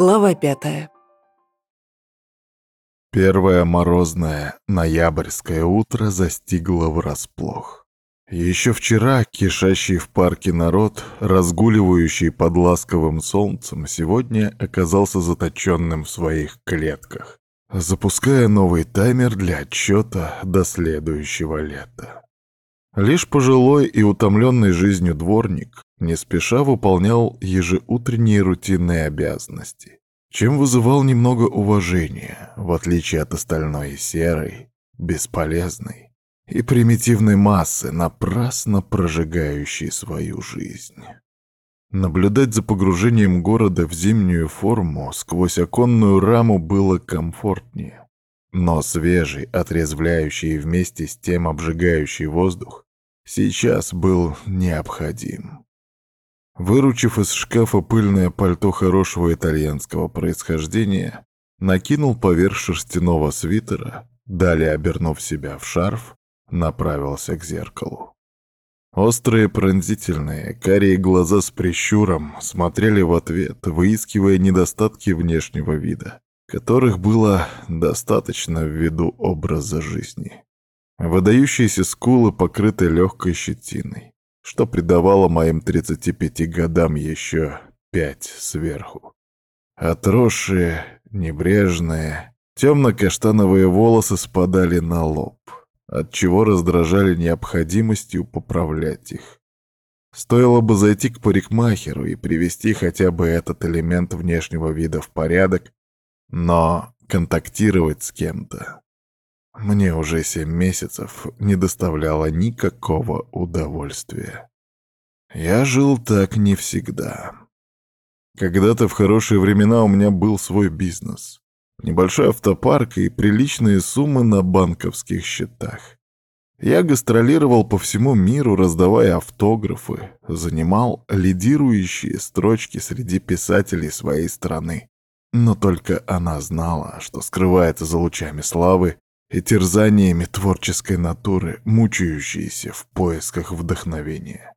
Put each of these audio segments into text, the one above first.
Глава пятая. Первое морозное ноябрьское утро застигло врасплох. Еще вчера кишащий в парке народ, разгуливающий под ласковым солнцем, сегодня оказался заточенным в своих клетках, запуская новый таймер для отчета до следующего лета. Лишь пожилой и утомленный жизнью дворник не спеша выполнял ежеутренние рутинные обязанности, чем вызывал немного уважения, в отличие от остальной серой, бесполезной и примитивной массы, напрасно прожигающей свою жизнь. Наблюдать за погружением города в зимнюю форму сквозь оконную раму было комфортнее. Но свежий, отрезвляющий и вместе с тем обжигающий воздух сейчас был необходим. Выручив из шкафа пыльное пальто хорошего итальянского происхождения, накинул поверх шерстяного свитера, далее обернув себя в шарф, направился к зеркалу. Острые пронзительные, карие глаза с прищуром смотрели в ответ, выискивая недостатки внешнего вида, которых было достаточно ввиду образа жизни. Выдающиеся скулы покрыты легкой щетиной, что придавало моим 35 годам еще пять сверху. Отросшие, небрежные, темно-каштановые волосы спадали на лоб, отчего раздражали необходимостью поправлять их. Стоило бы зайти к парикмахеру и привести хотя бы этот элемент внешнего вида в порядок, но контактировать с кем-то мне уже семь месяцев не доставляло никакого удовольствия. Я жил так не всегда. Когда-то в хорошие времена у меня был свой бизнес. Небольшой автопарк и приличные суммы на банковских счетах. Я гастролировал по всему миру, раздавая автографы, занимал лидирующие строчки среди писателей своей страны. Но только она знала, что скрывается за лучами славы и терзаниями творческой натуры, мучающейся в поисках вдохновения.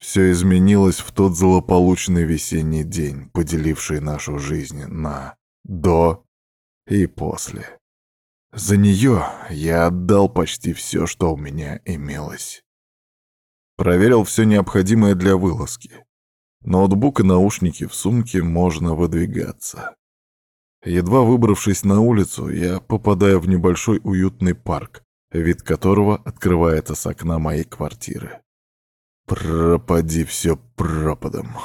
Все изменилось в тот злополучный весенний день, поделивший нашу жизнь на «до» и «после». За нее я отдал почти все, что у меня имелось. Проверил все необходимое для вылазки. Ноутбук и наушники в сумке можно выдвигаться. Едва выбравшись на улицу, я попадаю в небольшой уютный парк, вид которого открывается с окна моей квартиры. Пропади все пропадом.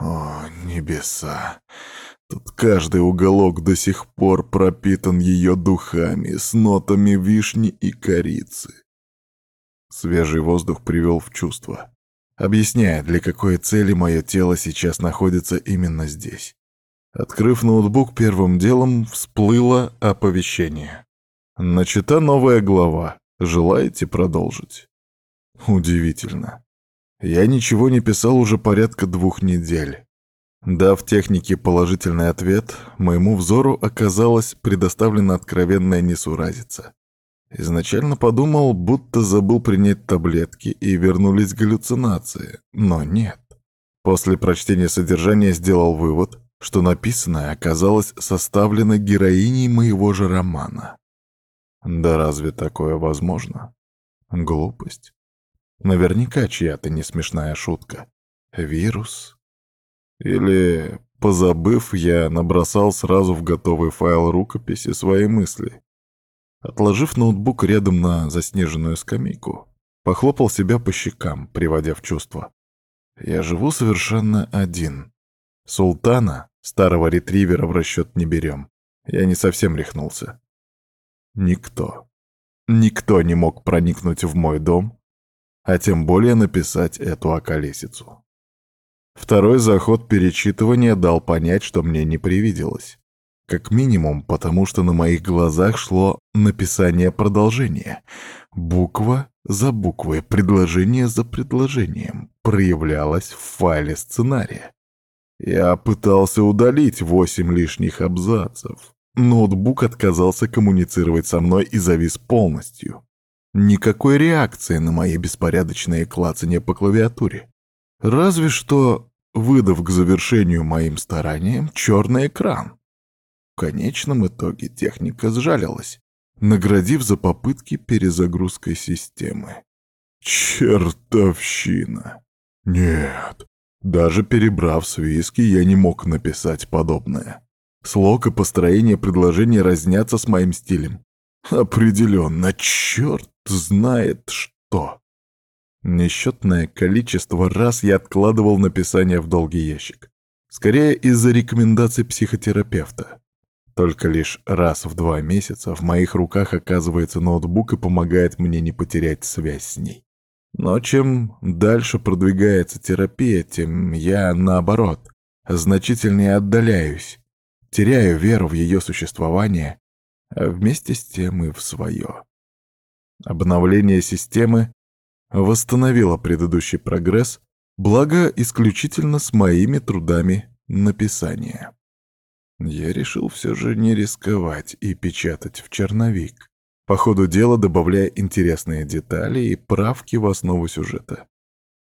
О, небеса. Тут каждый уголок до сих пор пропитан ее духами, с нотами вишни и корицы. Свежий воздух привел в чувство, объясняя, для какой цели мое тело сейчас находится именно здесь. Открыв ноутбук, первым делом всплыло оповещение. Начата новая глава. Желаете продолжить? Удивительно. Я ничего не писал уже порядка двух недель. Дав технике положительный ответ, моему взору оказалась предоставлена откровенная несуразица. Изначально подумал, будто забыл принять таблетки и вернулись галлюцинации, но нет. После прочтения содержания сделал вывод, что написанное оказалось составлено героиней моего же романа. Да разве такое возможно? Глупость. Наверняка чья-то несмешная шутка. Вирус? Или, позабыв, я набросал сразу в готовый файл рукописи свои мысли. Отложив ноутбук рядом на заснеженную скамейку, похлопал себя по щекам, приводя в чувство. Я живу совершенно один. Султана, Старого ретривера в расчет не берем. Я не совсем рехнулся. Никто. Никто не мог проникнуть в мой дом, а тем более написать эту околесицу. Второй заход перечитывания дал понять, что мне не привиделось. Как минимум, потому что на моих глазах шло написание продолжения. Буква за буквой, предложение за предложением проявлялось в файле сценария. Я пытался удалить восемь лишних абзацев. Ноутбук отказался коммуницировать со мной и завис полностью. Никакой реакции на мои беспорядочные клацания по клавиатуре. Разве что выдав к завершению моим стараниям черный экран. В конечном итоге техника сжалилась, наградив за попытки перезагрузкой системы. Чертовщина. Нет, даже перебрав свиски, я не мог написать подобное. Слог и построение предложения разнятся с моим стилем. Определенно, черт знает что. Несчетное количество раз я откладывал написание в долгий ящик. Скорее из-за рекомендаций психотерапевта. Только лишь раз в два месяца в моих руках оказывается ноутбук и помогает мне не потерять связь с ней. Но чем дальше продвигается терапия, тем я, наоборот, значительнее отдаляюсь, теряю веру в ее существование, а вместе с тем и в свое. Обновление системы восстановило предыдущий прогресс, благо исключительно с моими трудами написания. Я решил все же не рисковать и печатать в черновик по ходу дела добавляя интересные детали и правки в основу сюжета.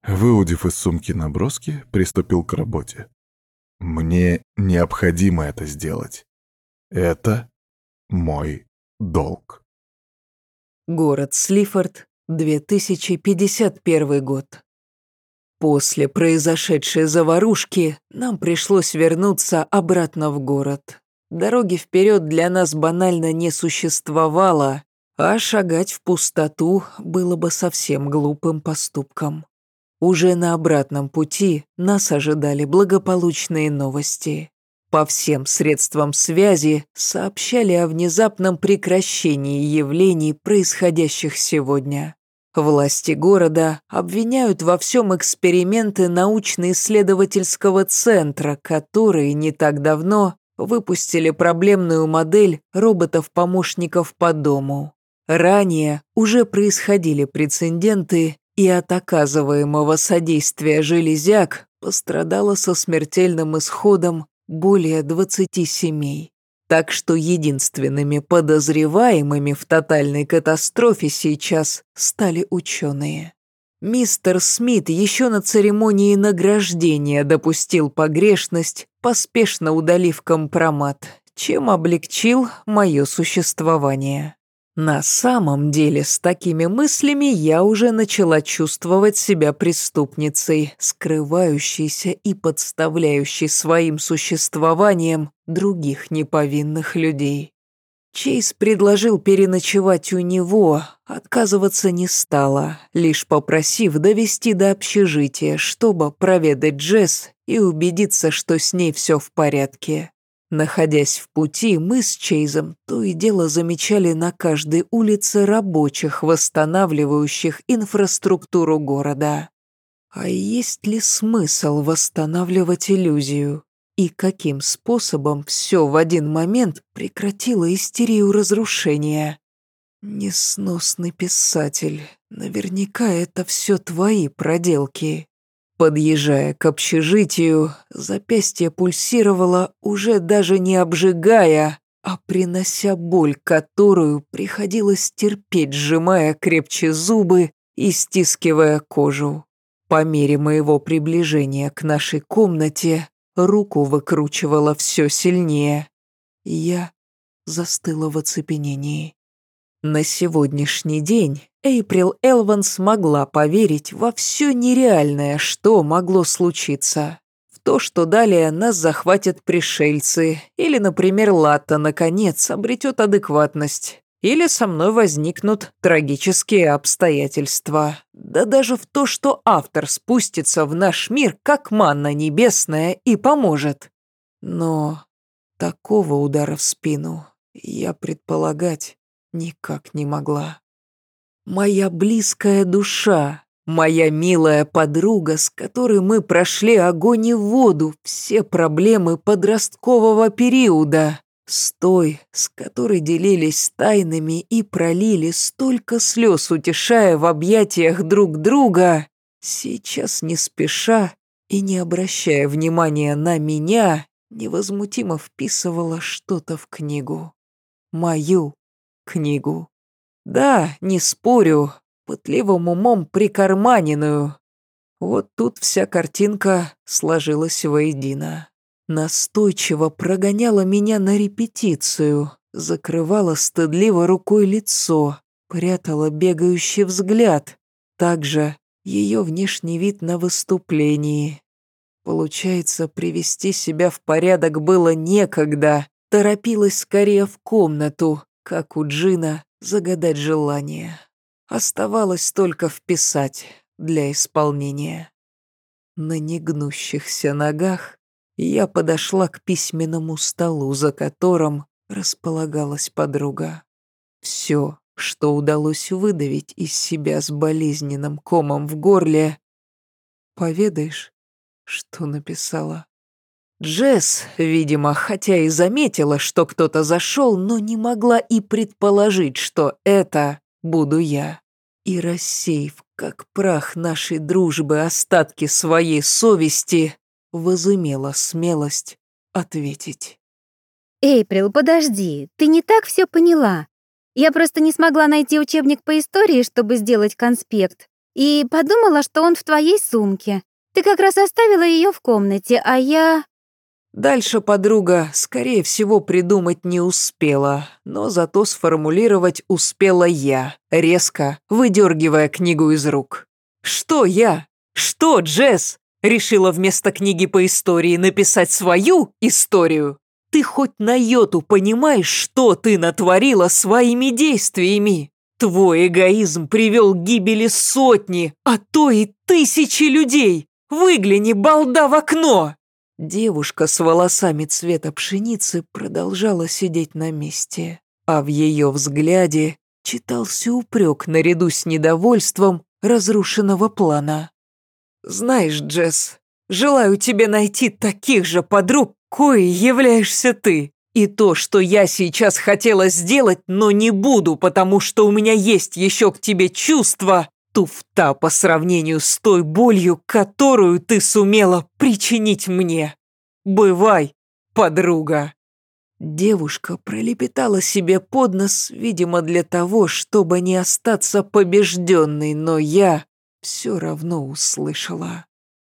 Выудив из сумки наброски, приступил к работе. Мне необходимо это сделать. Это мой долг. Город Слифорд, 2051 год. После произошедшей заварушки нам пришлось вернуться обратно в город. Дороги вперед для нас банально не существовало, а шагать в пустоту было бы совсем глупым поступком. Уже на обратном пути нас ожидали благополучные новости. По всем средствам связи сообщали о внезапном прекращении явлений, происходящих сегодня. Власти города обвиняют во всем эксперименты научно-исследовательского центра, которые не так давно выпустили проблемную модель роботов-помощников по дому. Ранее уже происходили прецеденты, и от оказываемого содействия железяк пострадало со смертельным исходом более 20 семей. Так что единственными подозреваемыми в тотальной катастрофе сейчас стали ученые. Мистер Смит еще на церемонии награждения допустил погрешность, поспешно удалив компромат, чем облегчил мое существование. На самом деле, с такими мыслями я уже начала чувствовать себя преступницей, скрывающейся и подставляющей своим существованием других неповинных людей. Чейз предложил переночевать у него, отказываться не стала, лишь попросив довести до общежития, чтобы проведать Джесс и убедиться, что с ней все в порядке. Находясь в пути, мы с Чейзом то и дело замечали на каждой улице рабочих, восстанавливающих инфраструктуру города. А есть ли смысл восстанавливать иллюзию? И каким способом все в один момент прекратило истерию разрушения? Несносный писатель, наверняка это все твои проделки. Подъезжая к общежитию, запястье пульсировало, уже даже не обжигая, а принося боль, которую приходилось терпеть, сжимая крепче зубы и стискивая кожу. По мере моего приближения к нашей комнате руку выкручивала все сильнее. Я застыла в оцепенении. На сегодняшний день Эйприл Элван смогла поверить во все нереальное, что могло случиться. В то, что далее нас захватят пришельцы, или, например, Латта, наконец, обретет адекватность, или со мной возникнут трагические обстоятельства. Да даже в то, что автор спустится в наш мир, как манна небесная, и поможет. Но такого удара в спину я предполагать никак не могла. Моя близкая душа, моя милая подруга, с которой мы прошли огонь и воду, все проблемы подросткового периода, с той, с которой делились тайнами и пролили столько слез, утешая в объятиях друг друга, сейчас не спеша и не обращая внимания на меня, невозмутимо вписывала что-то в книгу. Мою книгу. Да, не спорю, пытливым умом прикарманенную. Вот тут вся картинка сложилась воедино. Настойчиво прогоняла меня на репетицию, закрывала стыдливо рукой лицо, прятала бегающий взгляд. Также ее внешний вид на выступлении. Получается, привести себя в порядок было некогда. Торопилась скорее в комнату, как у Джина, загадать желание. Оставалось только вписать для исполнения. На негнущихся ногах я подошла к письменному столу, за которым располагалась подруга. Все, что удалось выдавить из себя с болезненным комом в горле. «Поведаешь, что написала?» Джесс, видимо, хотя и заметила, что кто-то зашел, но не могла и предположить, что это буду я. И рассеяв, как прах нашей дружбы, остатки своей совести, возымела смелость ответить. «Эйприл, подожди, ты не так все поняла. Я просто не смогла найти учебник по истории, чтобы сделать конспект, и подумала, что он в твоей сумке. Ты как раз оставила ее в комнате, а я...» Дальше подруга, скорее всего, придумать не успела, но зато сформулировать успела я, резко выдергивая книгу из рук. «Что я? Что, Джесс? Решила вместо книги по истории написать свою историю? Ты хоть на йоту понимаешь, что ты натворила своими действиями? Твой эгоизм привел к гибели сотни, а то и тысячи людей. Выгляни, балда, в окно!» Девушка с волосами цвета пшеницы продолжала сидеть на месте, а в ее взгляде читался упрек наряду с недовольством разрушенного плана. «Знаешь, Джесс, желаю тебе найти таких же подруг, кои являешься ты. И то, что я сейчас хотела сделать, но не буду, потому что у меня есть еще к тебе чувства, туфта по сравнению с той болью, которую ты сумела причинить мне. Бывай, подруга!» Девушка пролепетала себе под нос, видимо, для того, чтобы не остаться побежденной, но я все равно услышала.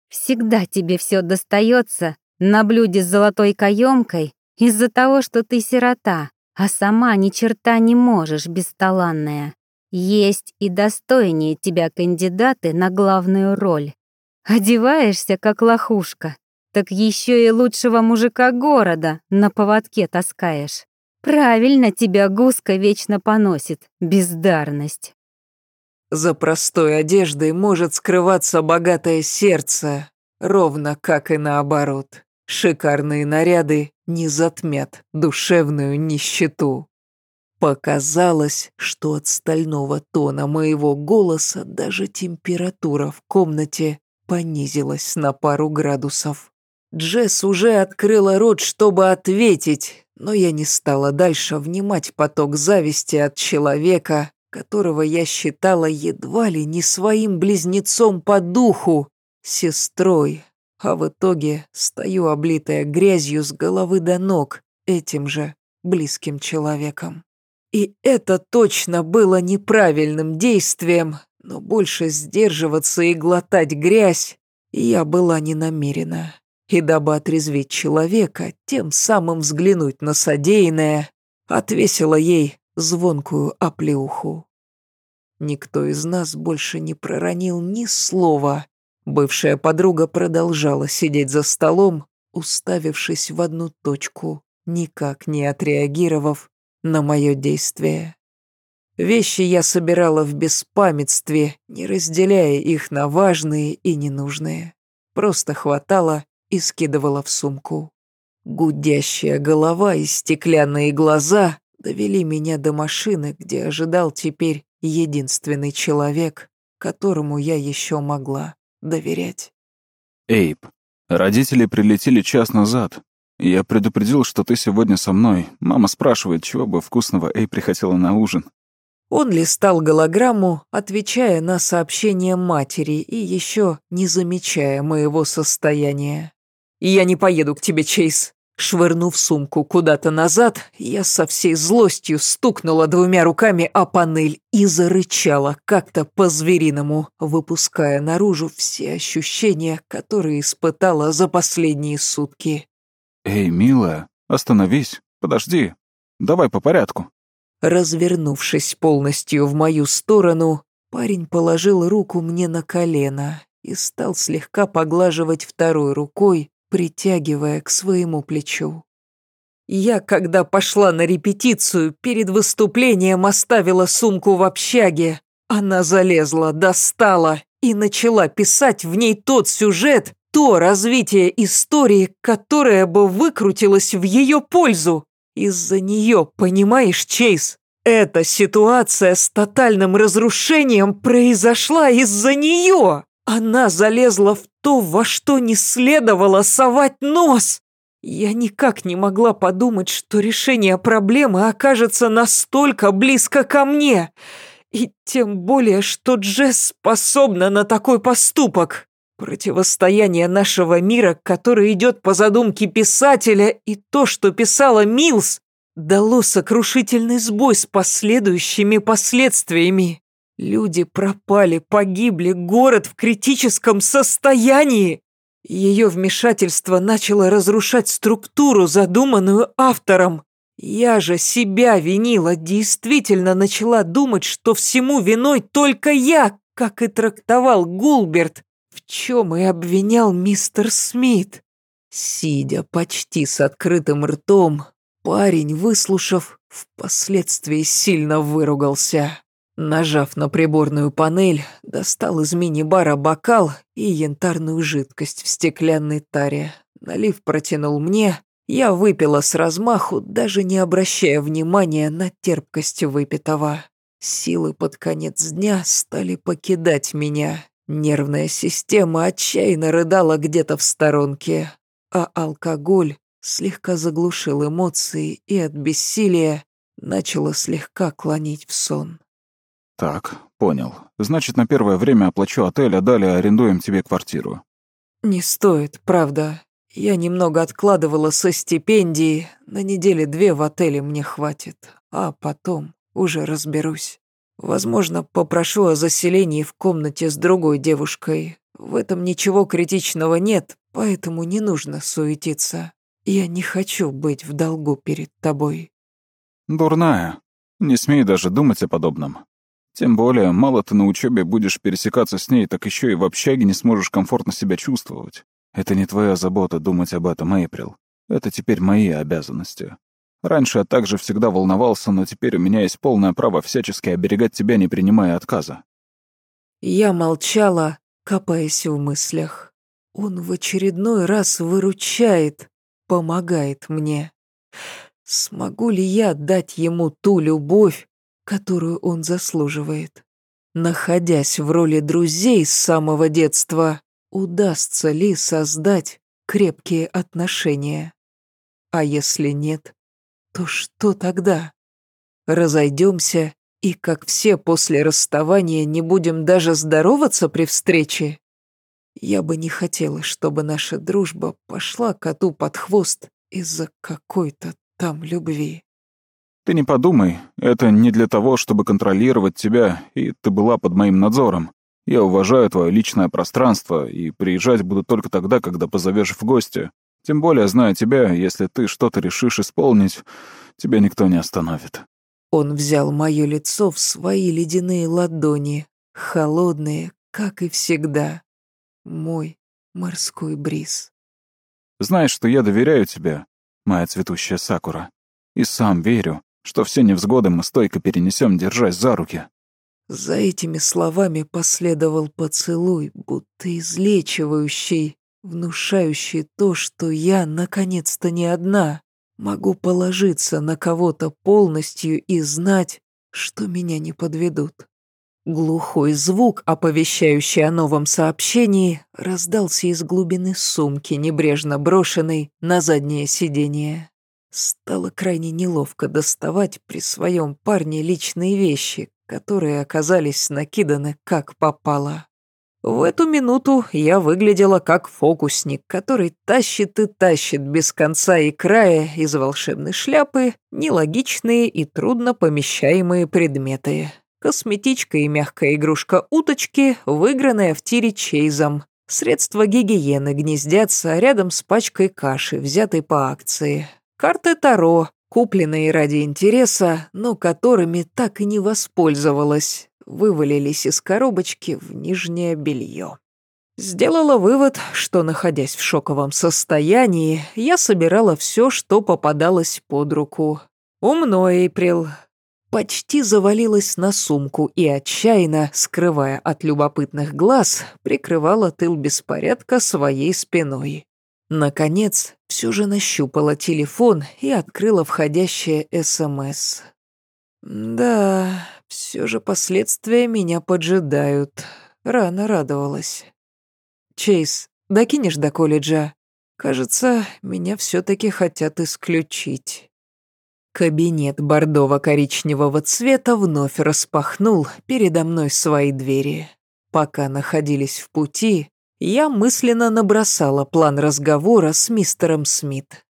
«Всегда тебе все достается на блюде с золотой каемкой из-за того, что ты сирота, а сама ни черта не можешь, бесталанная. Есть и достойнее тебя кандидаты на главную роль. Одеваешься, как лохушка, так еще и лучшего мужика города на поводке таскаешь. Правильно тебя гуска вечно поносит, бездарность. За простой одеждой может скрываться богатое сердце, ровно как и наоборот. Шикарные наряды не затмят душевную нищету. Показалось, что от стального тона моего голоса даже температура в комнате понизилась на пару градусов. Джесс уже открыла рот, чтобы ответить, но я не стала дальше внимать поток зависти от человека, которого я считала едва ли не своим близнецом по духу, сестрой, а в итоге стою облитая грязью с головы до ног этим же близким человеком. И это точно было неправильным действием, но больше сдерживаться и глотать грязь я была не намерена. И дабы отрезвить человека, тем самым взглянуть на содеянное, отвесила ей звонкую оплеуху. Никто из нас больше не проронил ни слова. Бывшая подруга продолжала сидеть за столом, уставившись в одну точку, никак не отреагировав на мое действие. Вещи я собирала в беспамятстве, не разделяя их на важные и ненужные. Просто хватала и скидывала в сумку. Гудящая голова и стеклянные глаза довели меня до машины, где ожидал теперь единственный человек, которому я еще могла доверять. Эйб, родители прилетели час назад. Я предупредил, что ты сегодня со мной. Мама спрашивает, чего бы вкусного Эй прихотела на ужин. Он листал голограмму, отвечая на сообщение матери и еще не замечая моего состояния. «Я не поеду к тебе, Чейз. Швырнув сумку куда-то назад, я со всей злостью стукнула двумя руками о панель и зарычала как-то по-звериному, выпуская наружу все ощущения, которые испытала за последние сутки. «Эй, милая, остановись, подожди, давай по порядку». Развернувшись полностью в мою сторону, парень положил руку мне на колено и стал слегка поглаживать второй рукой, притягивая к своему плечу. Я, когда пошла на репетицию, перед выступлением оставила сумку в общаге. Она залезла, достала и начала писать в ней тот сюжет, то развитие истории, которое бы выкрутилось в ее пользу. Из-за нее, понимаешь, Чейз? Эта ситуация с тотальным разрушением произошла из-за нее. Она залезла в то, во что не следовало совать нос. Я никак не могла подумать, что решение проблемы окажется настолько близко ко мне. И тем более, что Джесс способна на такой поступок. Противостояние нашего мира, который идет по задумке писателя, и то, что писала Милс, дало сокрушительный сбой с последующими последствиями. Люди пропали, погибли, город в критическом состоянии. Ее вмешательство начало разрушать структуру, задуманную автором. Я же себя винила, действительно начала думать, что всему виной только я, как и трактовал Гулберт, в чем и обвинял мистер Смит. Сидя почти с открытым ртом, парень, выслушав, впоследствии сильно выругался. Нажав на приборную панель, достал из мини-бара бокал и янтарную жидкость в стеклянной таре. Налив протянул мне, я выпила с размаху, даже не обращая внимания на терпкость выпитого. Силы под конец дня стали покидать меня. Нервная система отчаянно рыдала где-то в сторонке, а алкоголь слегка заглушил эмоции и от бессилия начало слегка клонить в сон. «Так, понял. Значит, на первое время оплачу отель, а далее арендуем тебе квартиру». «Не стоит, правда. Я немного откладывала со стипендии. На неделе две в отеле мне хватит. А потом уже разберусь. Возможно, попрошу о заселении в комнате с другой девушкой. В этом ничего критичного нет, поэтому не нужно суетиться. Я не хочу быть в долгу перед тобой». «Дурная. Не смей даже думать о подобном. Тем более, мало ты на учебе будешь пересекаться с ней, так еще и в общаге не сможешь комфортно себя чувствовать. Это не твоя забота думать об этом, Эйприл. Это теперь мои обязанности. Раньше я также всегда волновался, но теперь у меня есть полное право всячески оберегать тебя, не принимая отказа». Я молчала, копаясь в мыслях. Он в очередной раз выручает, помогает мне. Смогу ли я дать ему ту любовь, которую он заслуживает. Находясь в роли друзей с самого детства, удастся ли создать крепкие отношения? А если нет, то что тогда? Разойдемся и, как все после расставания, не будем даже здороваться при встрече? Я бы не хотела, чтобы наша дружба пошла коту под хвост из-за какой-то там любви. Ты не подумай, это не для того, чтобы контролировать тебя, и ты была под моим надзором. Я уважаю твое личное пространство, и приезжать буду только тогда, когда позовешь в гости. Тем более, зная тебя, если ты что-то решишь исполнить, тебя никто не остановит». Он взял мое лицо в свои ледяные ладони, холодные, как и всегда. Мой морской бриз. «Знаешь, что я доверяю тебе, моя цветущая Сакура, и сам верю, что все невзгоды мы стойко перенесем, держась за руки». За этими словами последовал поцелуй, будто излечивающий, внушающий то, что я, наконец-то, не одна. Могу положиться на кого-то полностью и знать, что меня не подведут. Глухой звук, оповещающий о новом сообщении, раздался из глубины сумки, небрежно брошенной на заднее сиденье. Стало крайне неловко доставать при своем парне личные вещи, которые оказались накиданы как попало. В эту минуту я выглядела как фокусник, который тащит и тащит без конца и края из волшебной шляпы нелогичные и трудно помещаемые предметы. Косметичка и мягкая игрушка уточки, выигранная в тире Чейзом. Средства гигиены гнездятся рядом с пачкой каши, взятой по акции. Карты Таро, купленные ради интереса, но которыми так и не воспользовалась вывалились из коробочки в нижнее белье. Сделала вывод, что, находясь в шоковом состоянии, я собирала все, что попадалось под руку. Умно, Эйприл. Почти завалилась на сумку и отчаянно, скрывая от любопытных глаз, прикрывала тыл беспорядка своей спиной. Наконец, все же нащупала телефон и открыла входящее СМС. Да, все же последствия меня поджидают. Рано радовалась. Чейз, докинешь до колледжа? Кажется, меня все-таки хотят исключить. Кабинет бордово-коричневого цвета вновь распахнул передо мной свои двери. Пока находились в пути, я мысленно набросала план разговора с мистером Смит.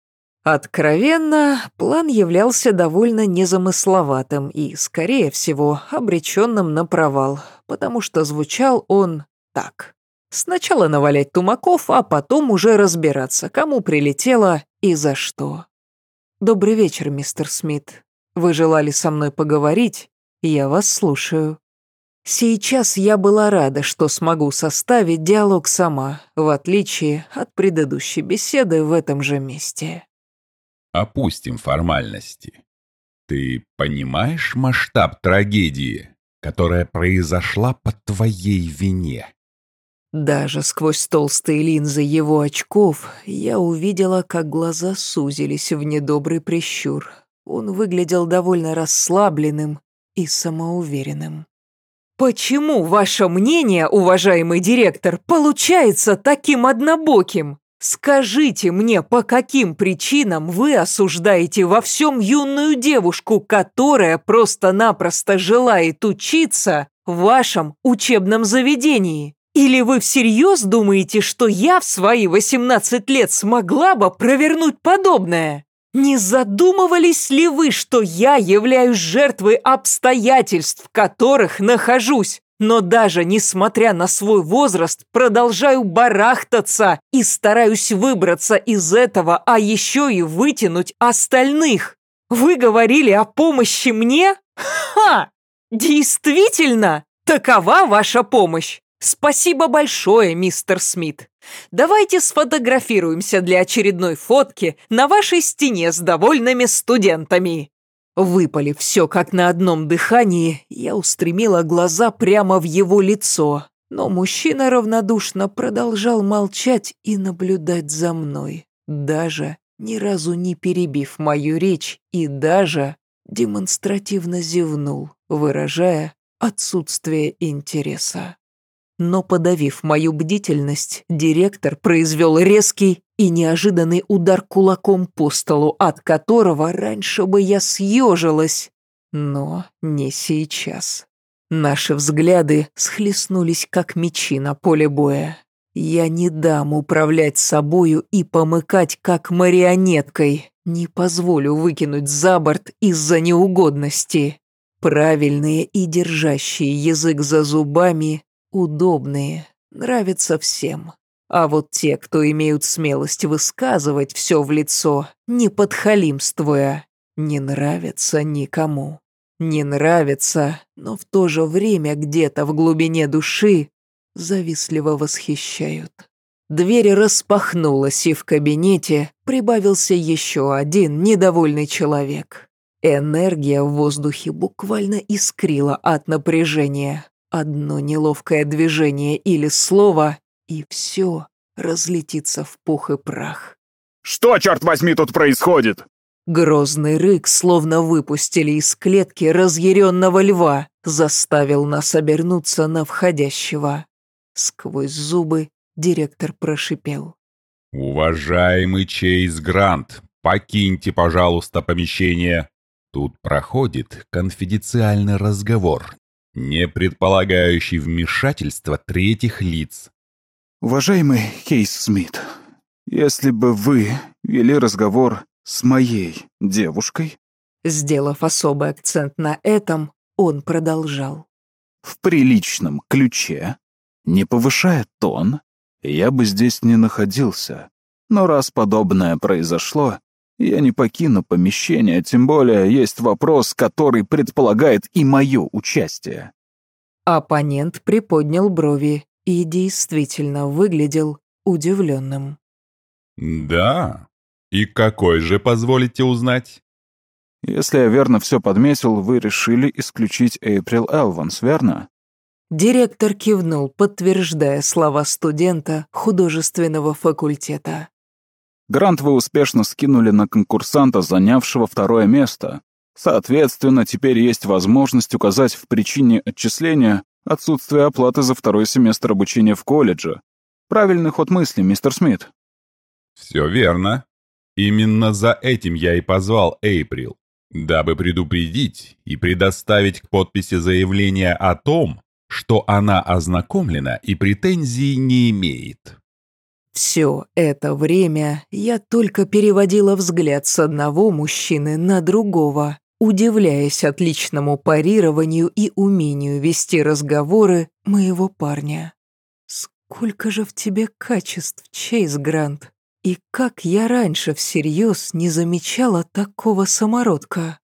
Откровенно, план являлся довольно незамысловатым и, скорее всего, обреченным на провал, потому что звучал он так. Сначала навалять тумаков, а потом уже разбираться, кому прилетело и за что. «Добрый вечер, мистер Смит. Вы желали со мной поговорить? Я вас слушаю». Сейчас я была рада, что смогу составить диалог сама, в отличие от предыдущей беседы в этом же месте. Опустим формальности. Ты понимаешь масштаб трагедии, которая произошла по твоей вине? Даже сквозь толстые линзы его очков я увидела, как глаза сузились в недобрый прищур. Он выглядел довольно расслабленным и самоуверенным. «Почему ваше мнение, уважаемый директор, получается таким однобоким?» Скажите мне, по каким причинам вы осуждаете во всем юную девушку, которая просто-напросто желает учиться в вашем учебном заведении? Или вы всерьез думаете, что я в свои 18 лет смогла бы провернуть подобное? Не задумывались ли вы, что я являюсь жертвой обстоятельств, в которых нахожусь? Но даже несмотря на свой возраст, продолжаю барахтаться и стараюсь выбраться из этого, а еще и вытянуть остальных. Вы говорили о помощи мне? Ха! Действительно? Такова ваша помощь? Спасибо большое, мистер Смит. Давайте сфотографируемся для очередной фотки на вашей стене с довольными студентами. Выпалив все как на одном дыхании, я устремила глаза прямо в его лицо, но мужчина равнодушно продолжал молчать и наблюдать за мной, даже ни разу не перебив мою речь и даже демонстративно зевнул, выражая отсутствие интереса. Но подавив мою бдительность, директор произвел резкий и неожиданный удар кулаком по столу, от которого раньше бы я съежилась. Но не сейчас. Наши взгляды схлестнулись, как мечи на поле боя. Я не дам управлять собою и помыкать, как марионеткой. Не позволю выкинуть за борт из-за неугодности. Правильные и держащие язык за зубами удобные, нравятся всем. А вот те, кто имеют смелость высказывать все в лицо, не подхалимствуя, не нравятся никому. Не нравятся, но в то же время где-то в глубине души завистливо восхищают. Дверь распахнулась, и в кабинете прибавился еще один недовольный человек. Энергия в воздухе буквально искрила от напряжения. Одно неловкое движение или слово, и все разлетится в пух и прах. «Что, черт возьми, тут происходит?» Грозный рык, словно выпустили из клетки разъяренного льва, заставил нас обернуться на входящего. Сквозь зубы директор прошипел. «Уважаемый Чейз Грант, покиньте, пожалуйста, помещение. Тут проходит конфиденциальный разговор, не предполагающий вмешательства третьих лиц. Уважаемый Кейс Смит, если бы вы вели разговор с моей девушкой, Сделав особый акцент на этом, он продолжал. в приличном ключе, не повышая тон, я бы здесь не находился. Но раз подобное произошло, я не покину помещение, тем более есть вопрос, который предполагает и мое участие. Оппонент приподнял брови и действительно выглядел удивленным. Да. И какой же, позволите узнать? Если я верно все подметил, вы решили исключить Эйприл Элванс, верно? Директор кивнул, подтверждая слова студента художественного факультета. Грант вы успешно скинули на конкурсанта, занявшего второе место. Соответственно, теперь есть возможность указать в причине отчисления отсутствие оплаты за второй семестр обучения в колледже. Правильный ход мысли, мистер Смит. Все верно. Именно за этим я и позвал Эйприл, дабы предупредить и предоставить к подписи заявление о том, что она ознакомлена и претензий не имеет. Все это время я только переводила взгляд с одного мужчины на другого, удивляясь отличному парированию и умению вести разговоры моего парня. Сколько же в тебе качеств, Чейз Грант, и как я раньше всерьез не замечала такого самородка.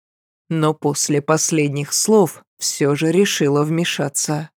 Но после последних слов все же решила вмешаться.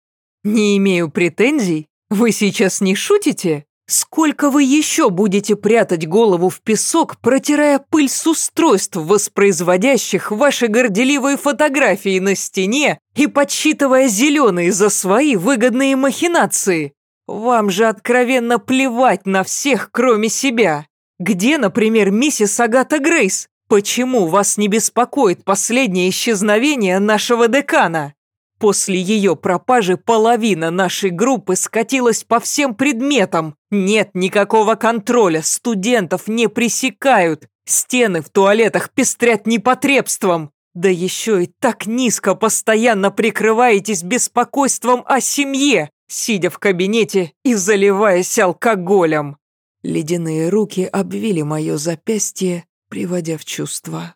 «Не имею претензий? Вы сейчас не шутите? Сколько вы еще будете прятать голову в песок, протирая пыль с устройств, воспроизводящих ваши горделивые фотографии на стене и подсчитывая зеленые за свои выгодные махинации? Вам же откровенно плевать на всех, кроме себя. Где, например, миссис Агата Грейс? Почему вас не беспокоит последнее исчезновение нашего декана? После ее пропажи половина нашей группы скатилась по всем предметам. Нет никакого контроля, студентов не пресекают. Стены в туалетах пестрят непотребством. Да еще и так низко постоянно прикрываетесь беспокойством о семье, сидя в кабинете и заливаясь алкоголем. Ледяные руки обвили мое запястье, приводя в чувство.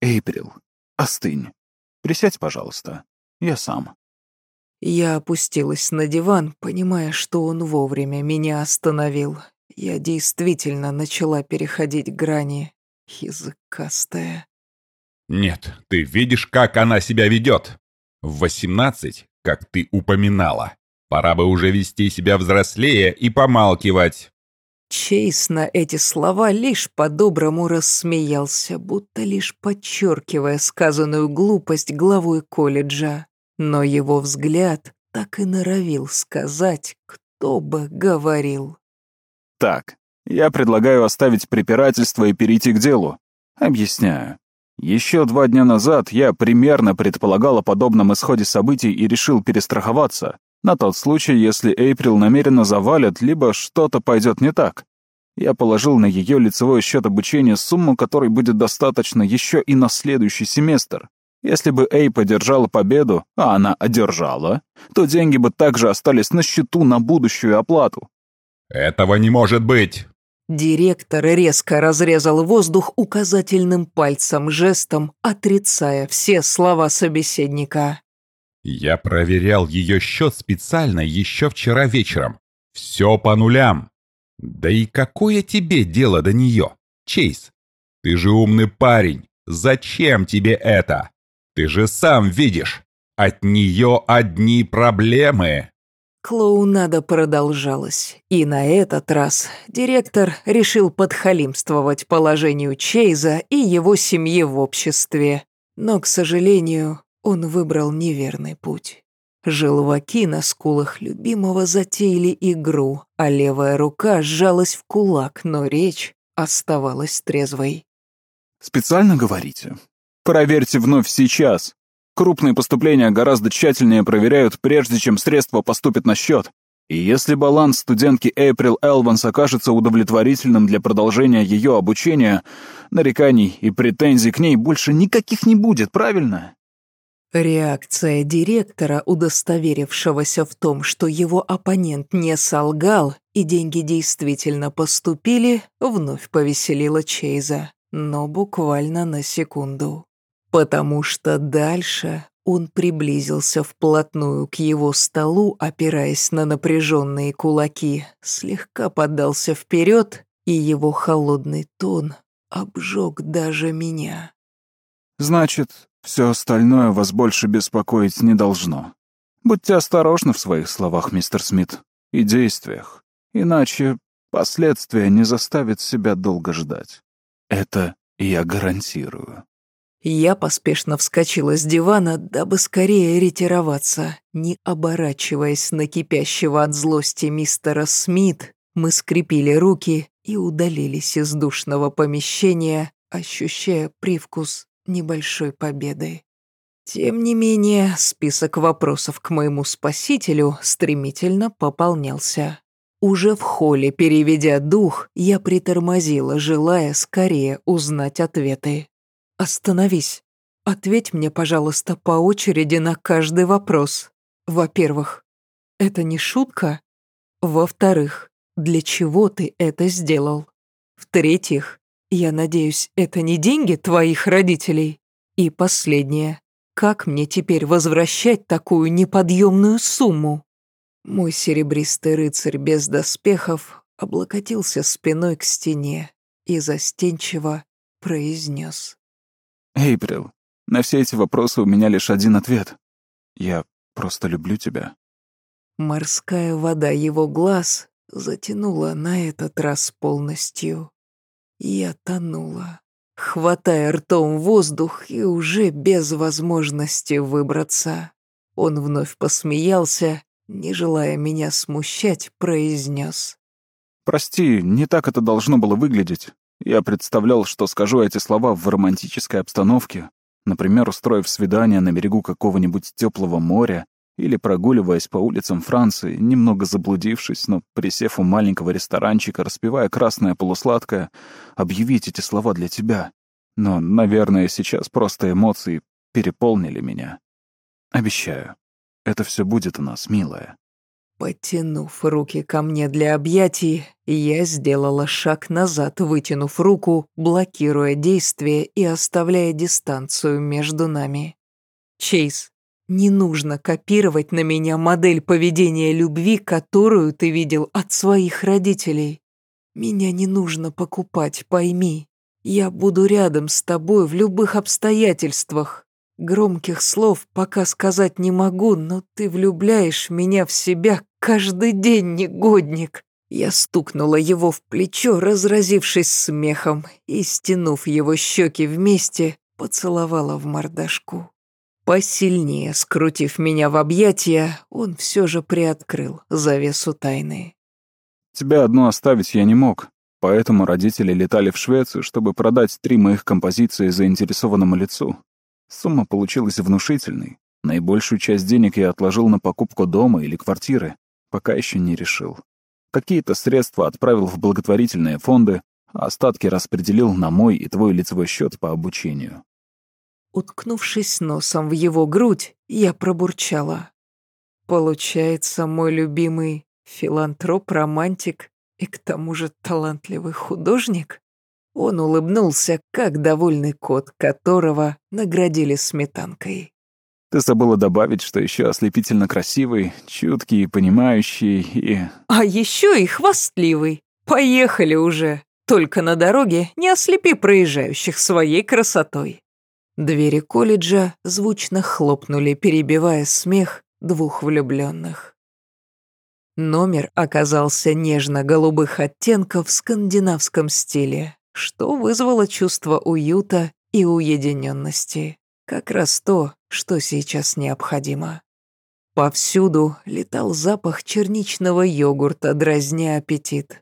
Эйприл, остынь. Присядь, пожалуйста. Я сам. Я опустилась на диван, понимая, что он вовремя меня остановил. Я действительно начала переходить грани. Языкастая. Нет, ты видишь, как она себя ведет. В 18, как ты упоминала. Пора бы уже вести себя взрослее и помалкивать. Чейз на эти слова лишь по-доброму рассмеялся, будто лишь подчеркивая сказанную глупость главой колледжа. Но его взгляд так и норовил сказать, кто бы говорил. Так, я предлагаю оставить препирательство и перейти к делу. Объясняю. Еще два дня назад я примерно предполагал о подобном исходе событий и решил перестраховаться, на тот случай, если Эйприл намеренно завалит, либо что-то пойдет не так. Я положил на ее лицевой счет обучения сумму, которой будет достаточно еще и на следующий семестр. Если бы Эйп одержала победу, а она одержала, то деньги бы также остались на счету на будущую оплату. Этого не может быть. Директор резко разрезал воздух указательным пальцем, жестом отрицая все слова собеседника. Я проверял ее счет специально еще вчера вечером. Все по нулям. Да и какое тебе дело до нее, Чейз? Ты же умный парень. Зачем тебе это? Ты же сам видишь. От нее одни проблемы. Клоунада продолжалась, и на этот раз директор решил подхалимствовать положению Чейза и его семьи в обществе. Но, к сожалению, он выбрал неверный путь. Желваки на скулах любимого затеяли игру, а левая рука сжалась в кулак, но речь оставалась трезвой. Специально говорите? Проверьте вновь сейчас. Крупные поступления гораздо тщательнее проверяют, прежде чем средства поступят на счет. И если баланс студентки Эйприл Элванс окажется удовлетворительным для продолжения ее обучения, нареканий и претензий к ней больше никаких не будет, правильно? Реакция директора, удостоверившегося в том, что его оппонент не солгал и деньги действительно поступили, вновь повеселила Чейза, но буквально на секунду. Потому что дальше он приблизился вплотную к его столу, опираясь на напряженные кулаки, слегка поддался вперед, и его холодный тон обжег даже меня. «Значит, все остальное вас больше беспокоить не должно. Будьте осторожны в своих словах, мистер Смит, и действиях. Иначе последствия не заставят себя долго ждать. Это я гарантирую. Я поспешно вскочила с дивана, дабы скорее ретироваться. Не оборачиваясь на кипящего от злости мистера Смит, мы скрепили руки и удалились из душного помещения, ощущая привкус небольшой победы. Тем не менее, список вопросов к моему спасителю стремительно пополнялся. Уже в холле, переведя дух, я притормозила, желая скорее узнать ответы. «Остановись. Ответь мне, пожалуйста, по очереди на каждый вопрос. Во-первых, это не шутка? Во-вторых, для чего ты это сделал? В-третьих, я надеюсь, это не деньги твоих родителей? И последнее. Как мне теперь возвращать такую неподъемную сумму? Мой серебристый рыцарь без доспехов облокотился спиной к стене и застенчиво произнес. «Эйприл, на все эти вопросы у меня лишь один ответ. Я просто люблю тебя». Морская вода его глаз затянула на этот раз полностью. Я тонула, хватая ртом воздух и уже без возможности выбраться. Он вновь посмеялся, не желая меня смущать, произнес. «Прости, не так это должно было выглядеть. Я представлял, что скажу эти слова в романтической обстановке, например, устроив свидание на берегу какого-нибудь теплого моря или прогуливаясь по улицам Франции, немного заблудившись, но присев у маленького ресторанчика, распивая красное полусладкое, объявить эти слова для тебя. Но, наверное, сейчас просто эмоции переполнили меня. Обещаю, это все будет у нас, милая. Подтянув руки ко мне для объятий, я сделала шаг назад, вытянув руку, блокируя действие и оставляя дистанцию между нами. Чейз, не нужно копировать на меня модель поведения любви, которую ты видел от своих родителей. Меня не нужно покупать, пойми. Я буду рядом с тобой в любых обстоятельствах. Громких слов пока сказать не могу, но ты влюбляешь меня в себя каждый день, негодник. Я стукнула его в плечо, разразившись смехом, и, стянув его щеки вместе, поцеловала в мордашку. Посильнее скрутив меня в объятия, он все же приоткрыл завесу тайны. «Тебя одну оставить я не мог, поэтому родители летали в Швецию, чтобы продать три моих композиции заинтересованному лицу. Сумма получилась внушительной. Наибольшую часть денег я отложил на покупку дома или квартиры, пока еще не решил. Какие-то средства отправил в благотворительные фонды, а остатки распределил на мой и твой лицевой счет по обучению. Уткнувшись носом в его грудь, я пробурчала. Получается, мой любимый филантроп-романтик и к тому же талантливый художник? Он улыбнулся, как довольный кот, которого наградили сметанкой. Ты забыла добавить, что еще ослепительно красивый, чуткий, понимающий и... А еще и хвастливый. Поехали уже. Только на дороге не ослепи проезжающих своей красотой. Двери колледжа звучно хлопнули, перебивая смех двух влюбленных. Номер оказался нежно-голубых оттенков в скандинавском стиле, что вызвало чувство уюта и уединенности. Как раз то, что сейчас необходимо. Повсюду летал запах черничного йогурта, дразня аппетит.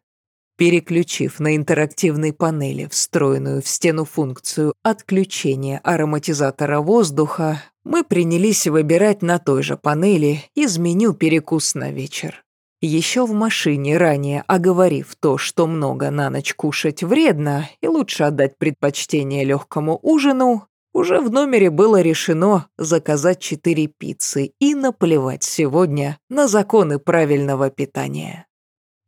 Переключив на интерактивной панели встроенную в стену функцию отключения ароматизатора воздуха, мы принялись выбирать на той же панели из меню перекус на вечер. Еще в машине, ранее оговорив то, что много на ночь кушать вредно и лучше отдать предпочтение легкому ужину, Уже в номере было решено заказать четыре пиццы и наплевать сегодня на законы правильного питания.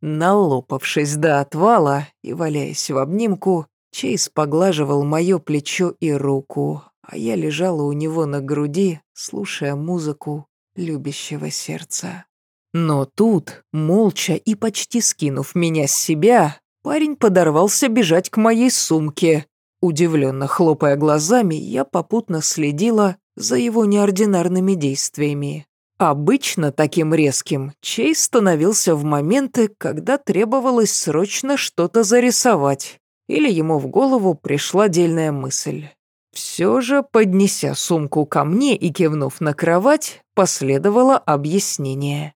Налопавшись до отвала и валяясь в обнимку, Чейз поглаживал мое плечо и руку, а я лежала у него на груди, слушая музыку любящего сердца. Но тут, молча и почти скинув меня с себя, парень подорвался бежать к моей сумке. Удивленно хлопая глазами, я попутно следила за его неординарными действиями. Обычно таким резким Чейз становился в моменты, когда требовалось срочно что-то зарисовать, или ему в голову пришла дельная мысль. Все же, поднеся сумку ко мне и кивнув на кровать, последовало объяснение.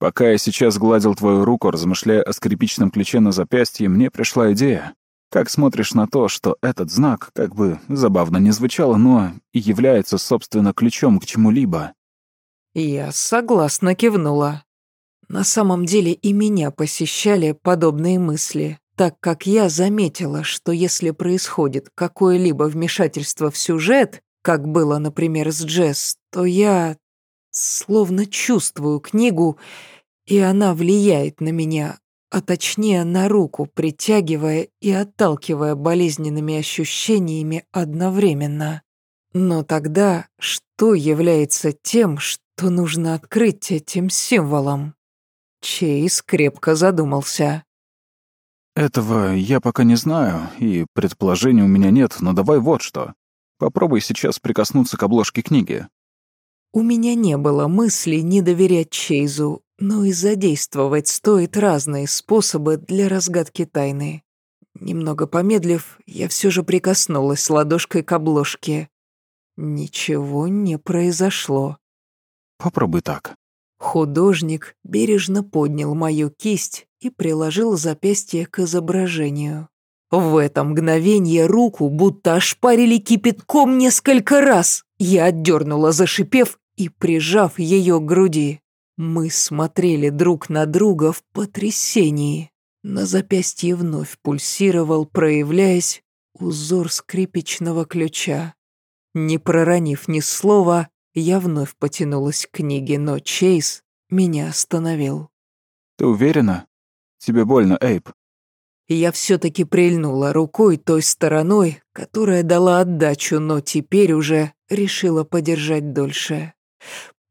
Пока я сейчас гладил твою руку, размышляя о скрипичном ключе на запястье, мне пришла идея. Как смотришь на то, что этот знак, как бы забавно не звучало, но и является, собственно, ключом к чему-либо? Я согласно кивнула. На самом деле и меня посещали подобные мысли, так как я заметила, что если происходит какое-либо вмешательство в сюжет, как было, например, с Джесс, то я словно чувствую книгу, и она влияет на меня, а точнее на руку, притягивая и отталкивая болезненными ощущениями одновременно. Но тогда что является тем, что нужно открыть этим символом? Чейз крепко задумался. Этого я пока не знаю, и предположений у меня нет, но давай вот что. Попробуй сейчас прикоснуться к обложке книги. У меня не было мысли не доверять Чейзу, но и задействовать стоит разные способы для разгадки тайны. Немного помедлив, я все же прикоснулась ладошкой к обложке. Ничего не произошло. Попробуй так. Художник бережно поднял мою кисть и приложил запястье к изображению. В это мгновение руку будто ошпарили кипятком несколько раз. Я отдернула, зашипев, и прижав ее к груди. Мы смотрели друг на друга в потрясении. На запястье вновь пульсировал, проявляясь, узор скрипичного ключа. Не проронив ни слова, я вновь потянулась к книге, но Чейз меня остановил. «Ты уверена? Тебе больно, Эйп?» Я все-таки прильнула рукой той стороной, которая дала отдачу, но теперь уже решила подержать дольше.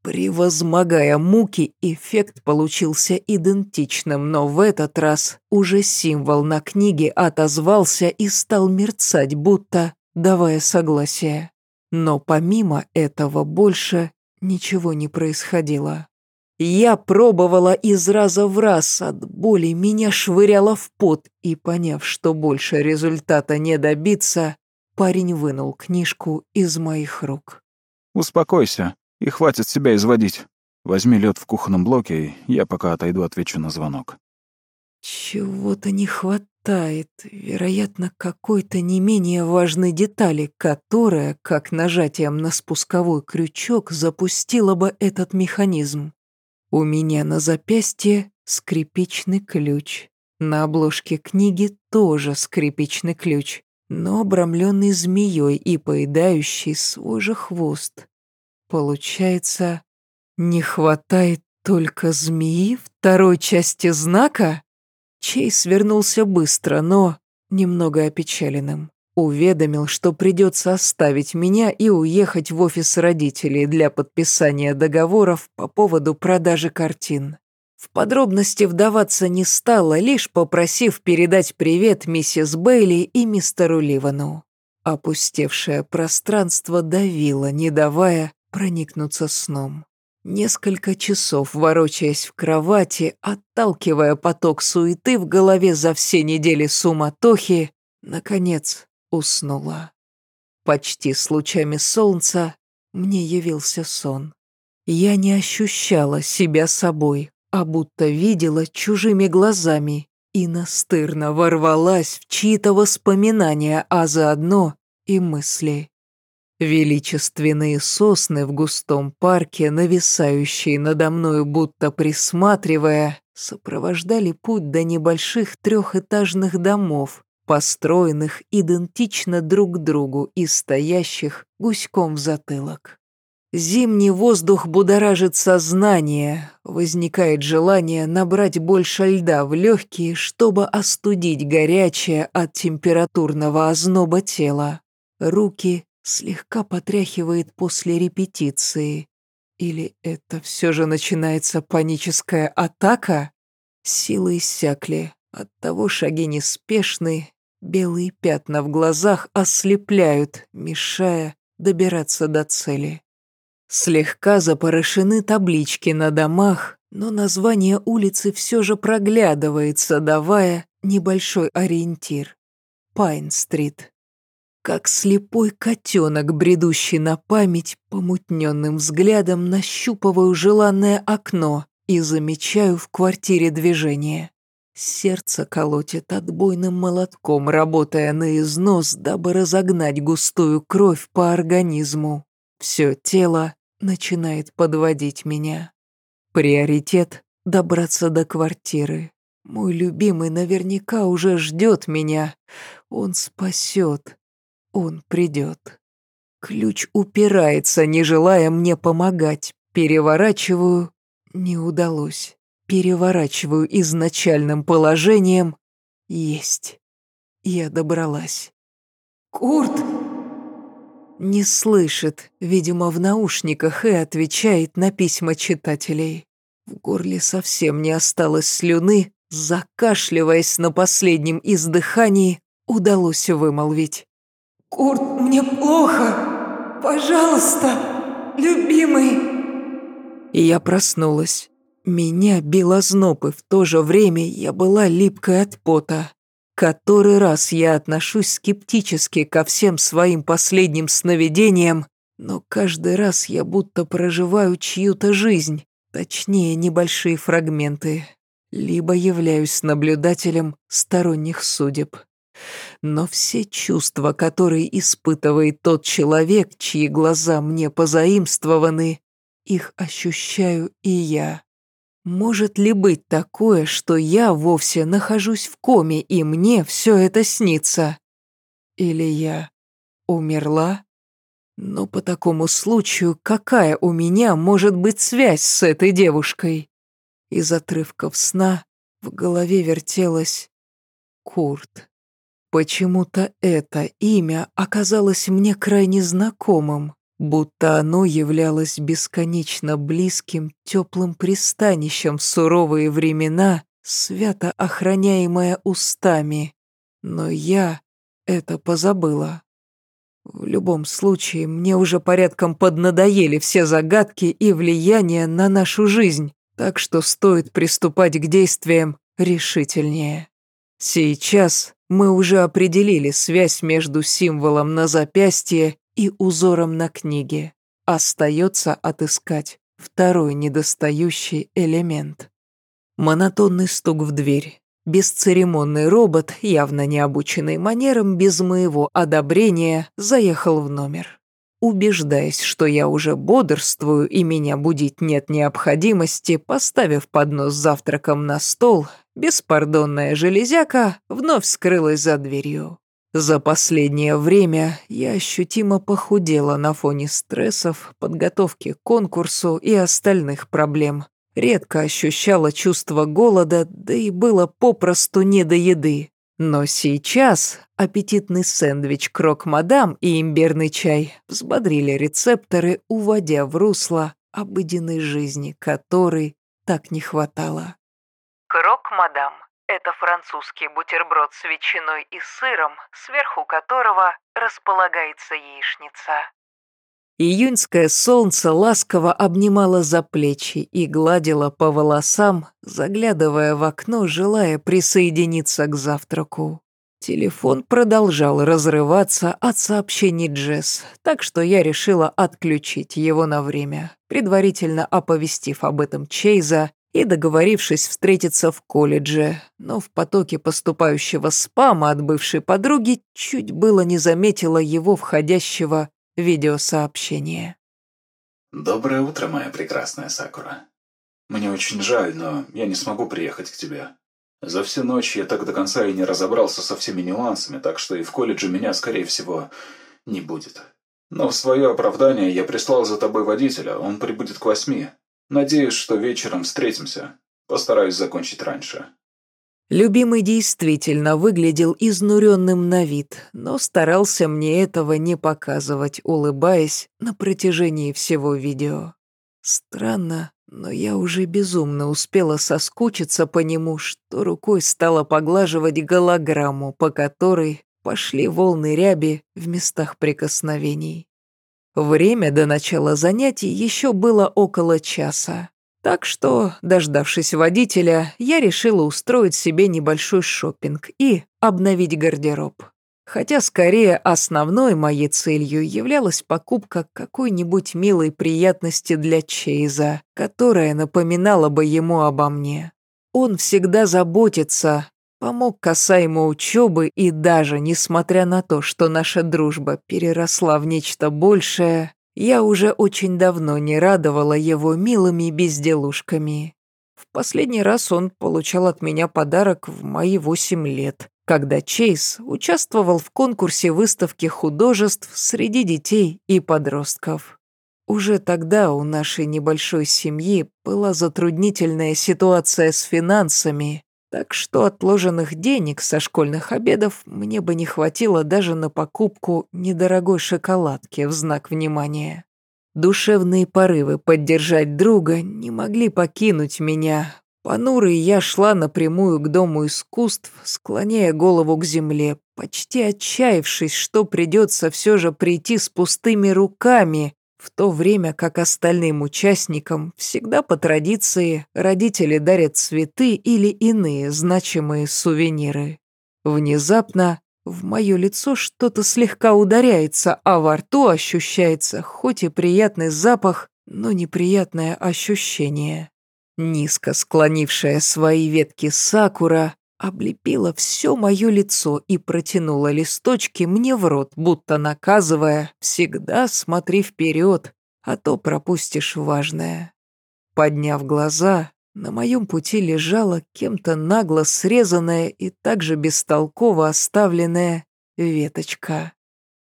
Превозмогая муки, эффект получился идентичным, но в этот раз уже символ на книге отозвался и стал мерцать, будто давая согласие. Но помимо этого больше ничего не происходило. Я пробовала из раза в раз, от боли меня швыряло в пот, и, поняв, что больше результата не добиться, парень вынул книжку из моих рук. «Успокойся», и хватит себя изводить. Возьми лед в кухонном блоке, и я пока отойду отвечу на звонок. Чего-то не хватает, вероятно, какой-то не менее важной детали, которая, как нажатием на спусковой крючок, запустила бы этот механизм. У меня на запястье скрипичный ключ. На обложке книги тоже скрипичный ключ, но обрамленный змеей и поедающий свой же хвост. Получается, не хватает только змеи второй части знака? Чейз вернулся быстро, но немного опечаленным. Уведомил, что придется оставить меня и уехать в офис родителей для подписания договоров по поводу продажи картин. В подробности вдаваться не стала, лишь попросив передать привет миссис Бейли и мистеру Ливану. Опустевшее пространство давило, не давая проникнуться сном. Несколько часов, ворочаясь в кровати, отталкивая поток суеты в голове за все недели суматохи, наконец уснула. Почти с лучами солнца мне явился сон. Я не ощущала себя собой, а будто видела чужими глазами и настырно ворвалась в чьи-то воспоминания, а заодно и мысли. Величественные сосны в густом парке, нависающие надо мною, будто присматривая, сопровождали путь до небольших трехэтажных домов, построенных идентично друг другу и стоящих гуськом в затылок. Зимний воздух будоражит сознание, возникает желание набрать больше льда в легкие, чтобы остудить горячее от температурного озноба тела. Руки слегка потряхивает после репетиции. Или это все же начинается паническая атака? Силы иссякли, оттого шаги неспешны, белые пятна в глазах ослепляют, мешая добираться до цели. Слегка запорошены таблички на домах, но название улицы все же проглядывается, давая небольшой ориентир. Пайн-стрит. Как слепой котенок, бредущий на память, помутненным взглядом нащупываю желанное окно и замечаю в квартире движение. Сердце колотит отбойным молотком, работая на износ, дабы разогнать густую кровь по организму. Все тело начинает подводить меня. Приоритет — добраться до квартиры. Мой любимый наверняка уже ждет меня. Он спасет. Он придет. Ключ упирается, не желая мне помогать. Переворачиваю. Не удалось. Переворачиваю изначальным положением. Есть. Я добралась. «Курт!» Не слышит, видимо, в наушниках и отвечает на письма читателей. В горле совсем не осталось слюны, закашливаясь на последнем издыхании, удалось вымолвить. «Курт, мне плохо! Пожалуйста, любимый!» И я проснулась. Меня било зноб, и в то же время я была липкой от пота. Который раз я отношусь скептически ко всем своим последним сновидениям, но каждый раз я будто проживаю чью-то жизнь, точнее, небольшие фрагменты, либо являюсь наблюдателем сторонних судеб. Но все чувства, которые испытывает тот человек, чьи глаза мне позаимствованы, их ощущаю и я. Может ли быть такое, что я вовсе нахожусь в коме, и мне все это снится? Или я умерла? Но по такому случаю какая у меня может быть связь с этой девушкой? Из отрывков сна в голове вертелось Курт. Почему-то это имя оказалось мне крайне знакомым будто оно являлось бесконечно близким, теплым пристанищем в суровые времена, свято охраняемое устами. Но я это позабыла. В любом случае, мне уже порядком поднадоели все загадки и влияния на нашу жизнь, так что стоит приступать к действиям решительнее. Сейчас мы уже определили связь между символом на запястье и узором на книге. Остается отыскать второй недостающий элемент. Монотонный стук в дверь. Бесцеремонный робот, явно не обученный манерам, без моего одобрения, заехал в номер. Убеждаясь, что я уже бодрствую и меня будить нет необходимости, поставив поднос с завтраком на стол, беспардонная железяка вновь скрылась за дверью. За последнее время я ощутимо похудела на фоне стрессов, подготовки к конкурсу и остальных проблем. Редко ощущала чувство голода, да и было попросту не до еды. Но сейчас аппетитный сэндвич крок-мадам и имбирный чай взбодрили рецепторы, уводя в русло обыденной жизни, которой так не хватало. Крок-мадам это французский бутерброд с ветчиной и сыром, сверху которого располагается яичница. Июньское солнце ласково обнимало за плечи и гладило по волосам, заглядывая в окно, желая присоединиться к завтраку. Телефон продолжал разрываться от сообщений Джесс, так что я решила отключить его на время, предварительно оповестив об этом Чейза и договорившись встретиться в колледже, но в потоке поступающего спама от бывшей подруги чуть было не заметила его входящего видеосообщения. «Доброе утро, моя прекрасная Сакура. Мне очень жаль, но я не смогу приехать к тебе. За всю ночь я так до конца и не разобрался со всеми нюансами, так что и в колледже меня, скорее всего, не будет. Но в свое оправдание я прислал за тобой водителя, он прибудет к восьми. Надеюсь, что вечером встретимся. Постараюсь закончить раньше». Любимый действительно выглядел изнуренным на вид, но старался мне этого не показывать, улыбаясь на протяжении всего видео. Странно, но я уже безумно успела соскучиться по нему, что рукой стала поглаживать голограмму, по которой пошли волны ряби в местах прикосновений. Время до начала занятий еще было около часа. Так что, дождавшись водителя, я решила устроить себе небольшой шопинг и обновить гардероб. Хотя скорее основной моей целью являлась покупка какой-нибудь милой приятности для Чейза, которая напоминала бы ему обо мне. Он всегда заботится, помог касаемо учебы и даже, несмотря на то, что наша дружба переросла в нечто большее, я уже очень давно не радовала его милыми безделушками. В последний раз он получал от меня подарок в мои восемь лет, когда Чейз участвовал в конкурсе выставки художеств среди детей и подростков. Уже тогда у нашей небольшой семьи была затруднительная ситуация с финансами, так что отложенных денег со школьных обедов мне бы не хватило даже на покупку недорогой шоколадки в знак внимания. Душевные порывы поддержать друга не могли покинуть меня, Понурый я шла напрямую к Дому искусств, склоняя голову к земле, почти отчаявшись, что придется все же прийти с пустыми руками, в то время как остальным участникам всегда по традиции родители дарят цветы или иные значимые сувениры. Внезапно в мое лицо что-то слегка ударяется, а во рту ощущается хоть и приятный запах, но неприятное ощущение. Низко склонившая свои ветки сакура облепила все мое лицо и протянула листочки мне в рот, будто наказывая «всегда смотри вперед, а то пропустишь важное». Подняв глаза, на моем пути лежала кем-то нагло срезанная и также бестолково оставленная веточка.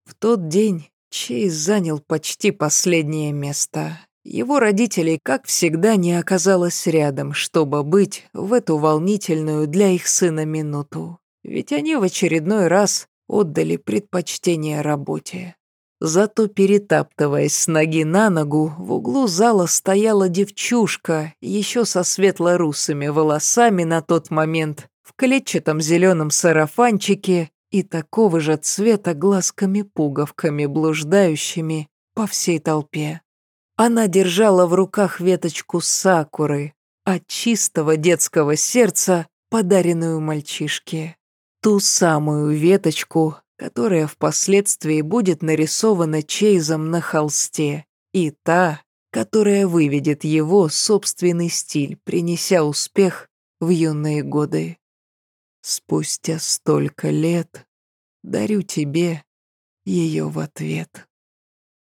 В тот день Чейз занял почти последнее место. Его родителей, как всегда, не оказалось рядом, чтобы быть в эту волнительную для их сына минуту. Ведь они в очередной раз отдали предпочтение работе. Зато, перетаптываясь с ноги на ногу, в углу зала стояла девчушка, еще со светло-русыми волосами на тот момент, в клетчатом зеленом сарафанчике и такого же цвета глазками-пуговками, блуждающими по всей толпе. Она держала в руках веточку сакуры, от чистого детского сердца, подаренную мальчишке. Ту самую веточку, которая впоследствии будет нарисована Чейзом на холсте, и та, которая выведет его собственный стиль, принеся успех в юные годы. Спустя столько лет дарю тебе ее в ответ.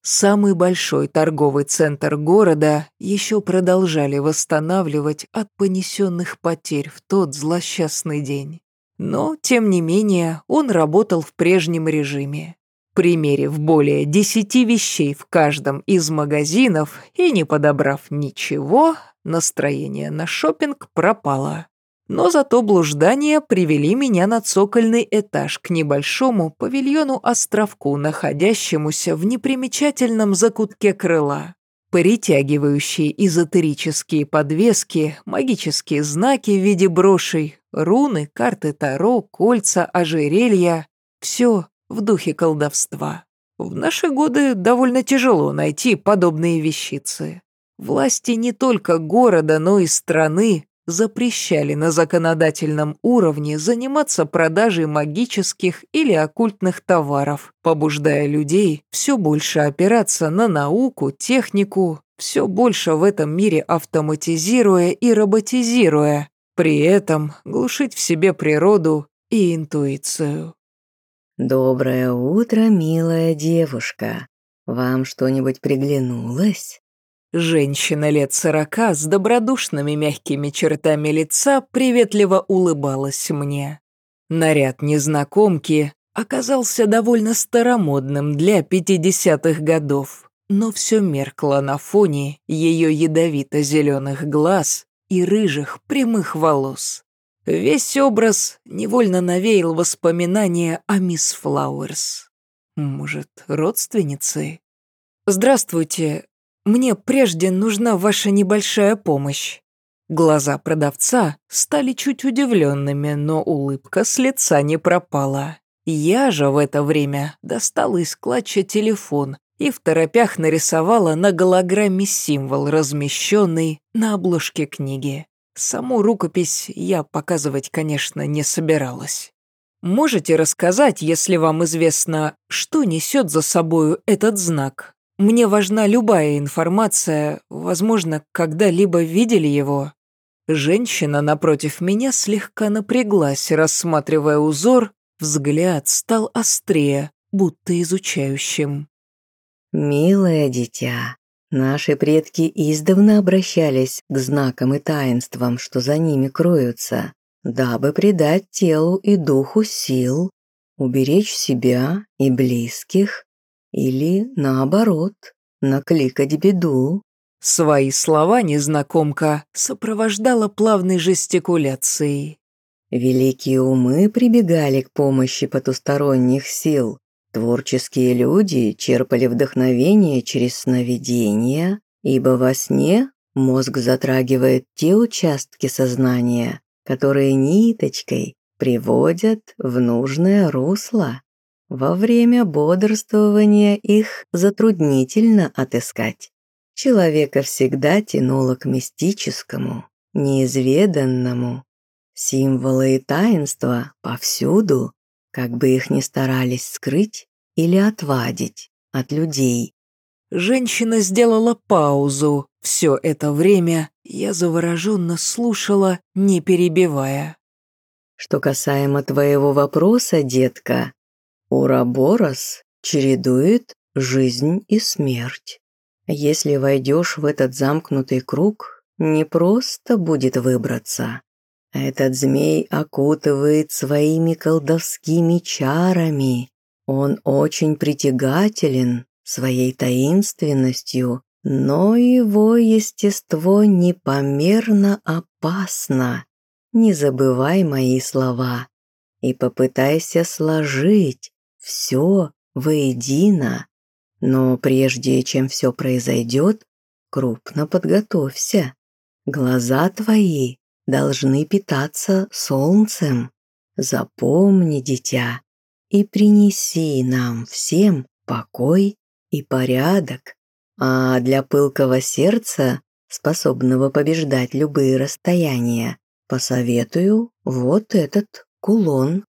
Самый большой торговый центр города еще продолжали восстанавливать от понесенных потерь в тот злосчастный день. Но, тем не менее, он работал в прежнем режиме. Примерив более десяти вещей в каждом из магазинов и не подобрав ничего, настроение на шопинг пропало. Но зато блуждания привели меня на цокольный этаж к небольшому павильону-островку, находящемуся в непримечательном закутке крыла. Притягивающие эзотерические подвески, магические знаки в виде брошей, руны, карты Таро, кольца, ожерелья — все в духе колдовства. В наши годы довольно тяжело найти подобные вещицы. Власти не только города, но и страны запрещали на законодательном уровне заниматься продажей магических или оккультных товаров, побуждая людей все больше опираться на науку, технику, все больше в этом мире автоматизируя и роботизируя, при этом глушить в себе природу и интуицию. «Доброе утро, милая девушка. Вам что-нибудь приглянулось?» Женщина лет сорока с добродушными мягкими чертами лица приветливо улыбалась мне. Наряд незнакомки оказался довольно старомодным для пятидесятых годов, но все меркло на фоне ее ядовито-зеленых глаз и рыжих прямых волос. Весь образ невольно навеял воспоминания о мисс Флауэрс. Может, родственницы? «Здравствуйте. Мне прежде нужна ваша небольшая помощь». Глаза продавца стали чуть удивленными, но улыбка с лица не пропала. Я же в это время достала из клатча телефон и в торопях нарисовала на голограмме символ, размещенный на обложке книги. Саму рукопись я показывать, конечно, не собиралась. Можете рассказать, если вам известно, что несет за собою этот знак? Мне важна любая информация, возможно, когда-либо видели его. Женщина напротив меня слегка напряглась, рассматривая узор, взгляд стал острее, будто изучающим. «Милое дитя, наши предки издавна обращались к знакам и таинствам, что за ними кроются, дабы придать телу и духу сил, уберечь себя и близких или, наоборот, накликать беду. Свои слова незнакомка сопровождала плавной жестикуляцией. Великие умы прибегали к помощи потусторонних сил. Творческие люди черпали вдохновение через сновидения, ибо во сне мозг затрагивает те участки сознания, которые ниточкой приводят в нужное русло. Во время бодрствования их затруднительно отыскать. Человека всегда тянуло к мистическому, неизведанному. Символы и таинства повсюду, как бы их ни старались скрыть или отвадить от людей. Женщина сделала паузу. Все это время я завороженно слушала, не перебивая. Что касаемо твоего вопроса, детка, Ураборос чередует жизнь и смерть. Если войдешь в этот замкнутый круг, не просто будет выбраться. Этот змей окутывает своими колдовскими чарами. Он очень притягателен своей таинственностью, но его естество непомерно опасно. Не забывай мои слова и попытайся сложить все воедино. Но прежде чем все произойдет, крупно подготовься. Глаза твои должны питаться солнцем. Запомни, дитя, и принеси нам всем покой и порядок. А для пылкого сердца, способного побеждать любые расстояния, посоветую вот этот кулон.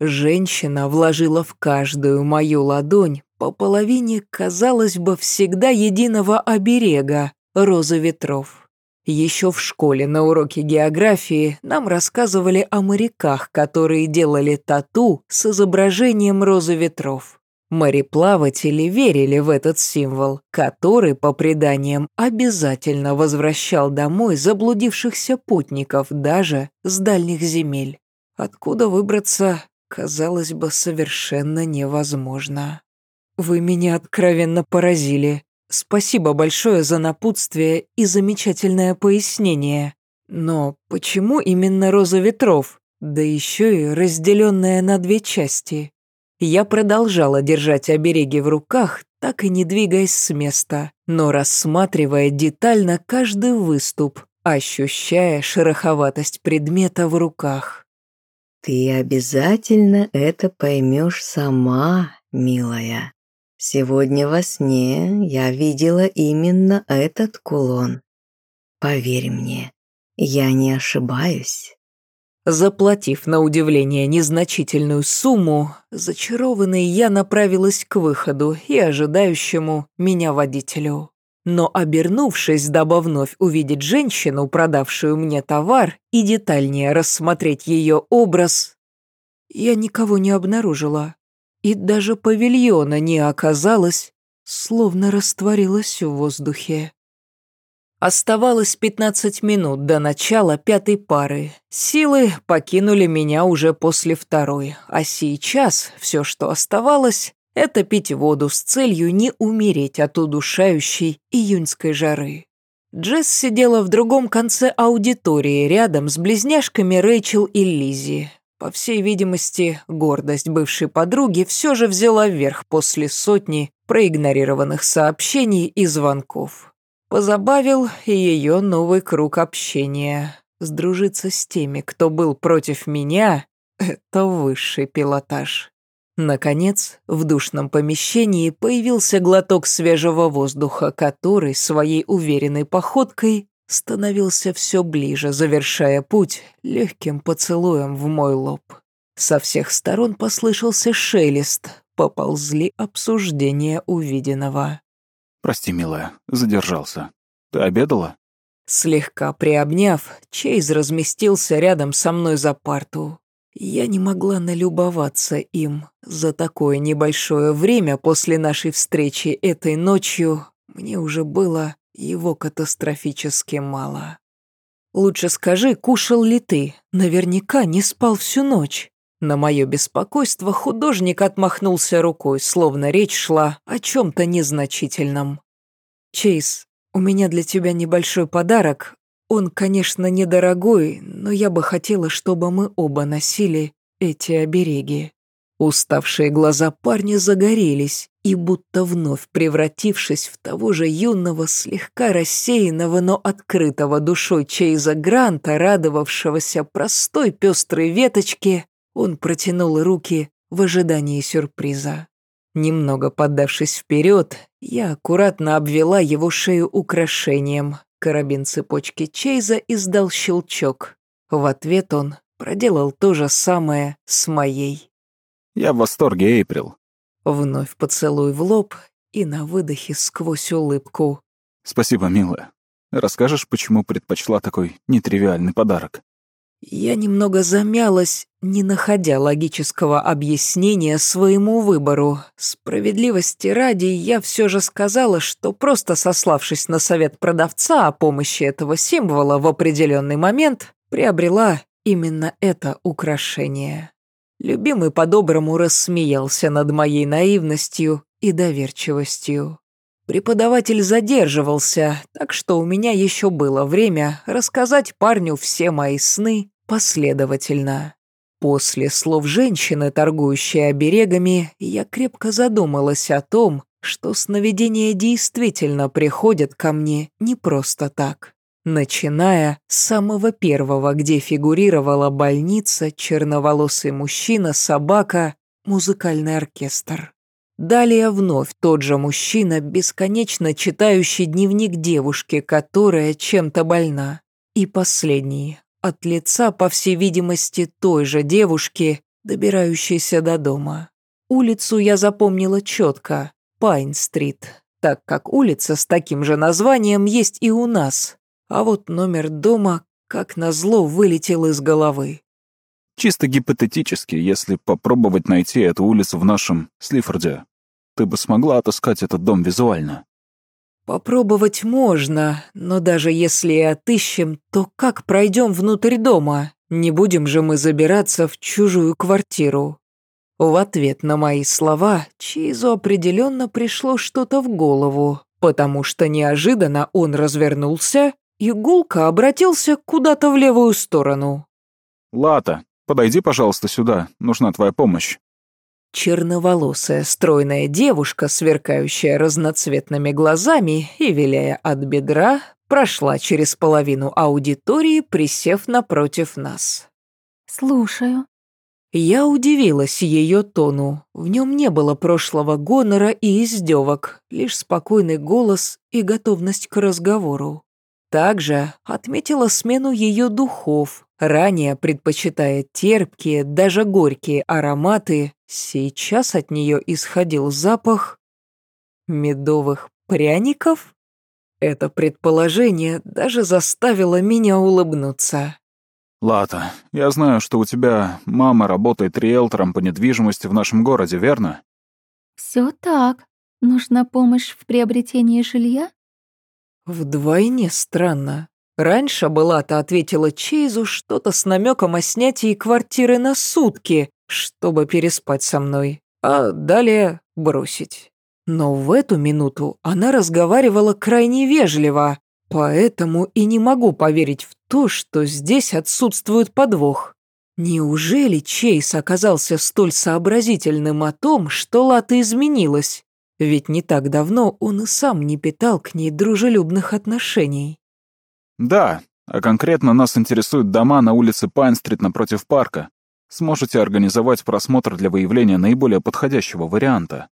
Женщина вложила в каждую мою ладонь по половине, казалось бы, всегда единого оберега – розы ветров. Еще в школе на уроке географии нам рассказывали о моряках, которые делали тату с изображением розы ветров. Мореплаватели верили в этот символ, который, по преданиям, обязательно возвращал домой заблудившихся путников даже с дальних земель. Откуда выбраться, казалось бы, совершенно невозможно. Вы меня откровенно поразили. Спасибо большое за напутствие и замечательное пояснение. Но почему именно роза ветров, да еще и разделенная на две части? Я продолжала держать обереги в руках, так и не двигаясь с места, но рассматривая детально каждый выступ, ощущая шероховатость предмета в руках. «Ты обязательно это поймешь сама, милая», Сегодня во сне я видела именно этот кулон. Поверь мне, я не ошибаюсь. Заплатив на удивление незначительную сумму, зачарованный я направилась к выходу и ожидающему меня водителю. Но обернувшись, дабы вновь увидеть женщину, продавшую мне товар, и детальнее рассмотреть ее образ, я никого не обнаружила и даже павильона не оказалось, словно растворилась в воздухе. Оставалось 15 минут до начала пятой пары. Силы покинули меня уже после второй, а сейчас все, что оставалось, это пить воду с целью не умереть от удушающей июньской жары. Джесс сидела в другом конце аудитории рядом с близняшками Рэйчел и Лизи. По всей видимости, гордость бывшей подруги все же взяла вверх после сотни проигнорированных сообщений и звонков. Позабавил и ее новый круг общения. Сдружиться с теми, кто был против меня, это высший пилотаж. Наконец, в душном помещении появился глоток свежего воздуха, который своей уверенной походкой становился все ближе, завершая путь легким поцелуем в мой лоб. Со всех сторон послышался шелест, поползли обсуждения увиденного. «Прости, милая, задержался. Ты обедала?» Слегка приобняв, Чейз разместился рядом со мной за парту. Я не могла налюбоваться им. За такое небольшое время после нашей встречи этой ночью мне уже было его катастрофически мало. Лучше скажи, кушал ли ты? Наверняка не спал всю ночь. На мое беспокойство художник отмахнулся рукой, словно речь шла о чем-то незначительном. «Чейз, у меня для тебя небольшой подарок. Он, конечно, недорогой, но я бы хотела, чтобы мы оба носили эти обереги». Уставшие глаза парня загорелись, и будто вновь превратившись в того же юного, слегка рассеянного, но открытого душой Чейза Гранта, радовавшегося простой пестрой веточке, он протянул руки в ожидании сюрприза. Немного поддавшись вперед, я аккуратно обвела его шею украшением. Карабин цепочки Чейза издал щелчок. В ответ он проделал то же самое с моей. «Я в восторге, Эйприл». Вновь поцелуй в лоб и на выдохе сквозь улыбку. «Спасибо, милая. Расскажешь, почему предпочла такой нетривиальный подарок?» Я немного замялась, не находя логического объяснения своему выбору. Справедливости ради, я все же сказала, что просто сославшись на совет продавца о помощи этого символа в определенный момент, приобрела именно это украшение. Любимый по-доброму рассмеялся над моей наивностью и доверчивостью. Преподаватель задерживался, так что у меня еще было время рассказать парню все мои сны последовательно. После слов женщины, торгующей оберегами, я крепко задумалась о том, что сновидения действительно приходят ко мне не просто так. Начиная с самого первого, где фигурировала больница, черноволосый мужчина, собака, музыкальный оркестр. Далее вновь тот же мужчина, бесконечно читающий дневник девушки, которая чем-то больна. И последний, от лица, по всей видимости, той же девушки, добирающейся до дома. Улицу я запомнила четко – Пайн-стрит, так как улица с таким же названием есть и у нас. А вот номер дома, как назло, вылетел из головы. Чисто гипотетически, если попробовать найти эту улицу в нашем Слифорде, ты бы смогла отыскать этот дом визуально? Попробовать можно, но даже если и отыщем, то как пройдем внутрь дома? Не будем же мы забираться в чужую квартиру. В ответ на мои слова Чизу определенно пришло что-то в голову, потому что неожиданно он развернулся и гулко обратился куда-то в левую сторону. «Лата, Подойди, пожалуйста, сюда. Нужна твоя помощь». Черноволосая, стройная девушка, сверкающая разноцветными глазами и виляя от бедра, прошла через половину аудитории, присев напротив нас. «Слушаю». Я удивилась ее тону. В нем не было прошлого гонора и издевок, лишь спокойный голос и готовность к разговору. Также отметила смену ее духов, ранее предпочитая терпкие, даже горькие ароматы, сейчас от нее исходил запах медовых пряников? Это предположение даже заставило меня улыбнуться. «Лата, я знаю, что у тебя мама работает риэлтором по недвижимости в нашем городе, верно?» Все так. Нужна помощь в приобретении жилья?» Вдвойне странно. Раньше Балата ответила Чейзу что-то с намеком о снятии квартиры на сутки, чтобы переспать со мной, а далее бросить. Но в эту минуту она разговаривала крайне вежливо, поэтому и не могу поверить в то, что здесь отсутствует подвох. Неужели Чейз оказался столь сообразительным о том, что Лата изменилась? Ведь не так давно он и сам не питал к ней дружелюбных отношений. Да, а конкретно нас интересуют дома на улице Пайн-стрит напротив парка. Сможете организовать просмотр для выявления наиболее подходящего варианта.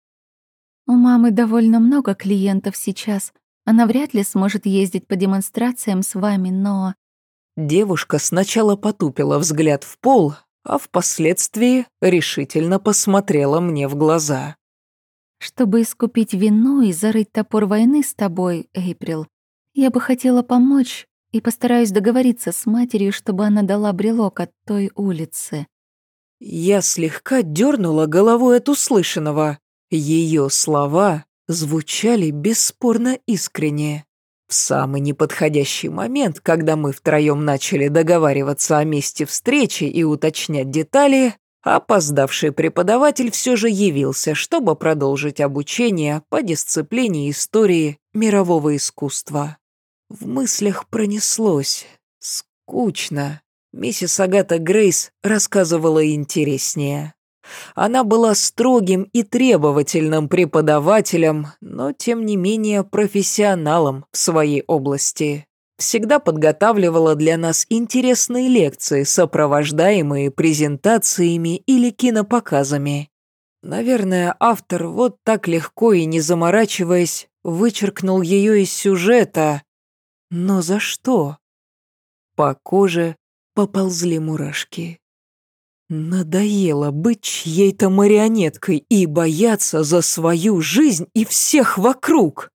У мамы довольно много клиентов сейчас. Она вряд ли сможет ездить по демонстрациям с вами, но... Девушка сначала потупила взгляд в пол, а впоследствии решительно посмотрела мне в глаза. Чтобы искупить вину и зарыть топор войны с тобой, Эйприл, я бы хотела помочь и постараюсь договориться с матерью, чтобы она дала брелок от той улицы. Я слегка дернула головой от услышанного. Ее слова звучали бесспорно искренне. В самый неподходящий момент, когда мы втроем начали договариваться о месте встречи и уточнять детали, опоздавший преподаватель все же явился, чтобы продолжить обучение по дисциплине истории мирового искусства. В мыслях пронеслось. Скучно. Миссис Агата Грейс рассказывала интереснее. Она была строгим и требовательным преподавателем, но тем не менее профессионалом в своей области. Всегда подготавливала для нас интересные лекции, сопровождаемые презентациями или кинопоказами. Наверное, автор вот так легко и не заморачиваясь вычеркнул ее из сюжета. Но за что? По коже поползли мурашки. Надоело быть чьей-то марионеткой и бояться за свою жизнь и всех вокруг.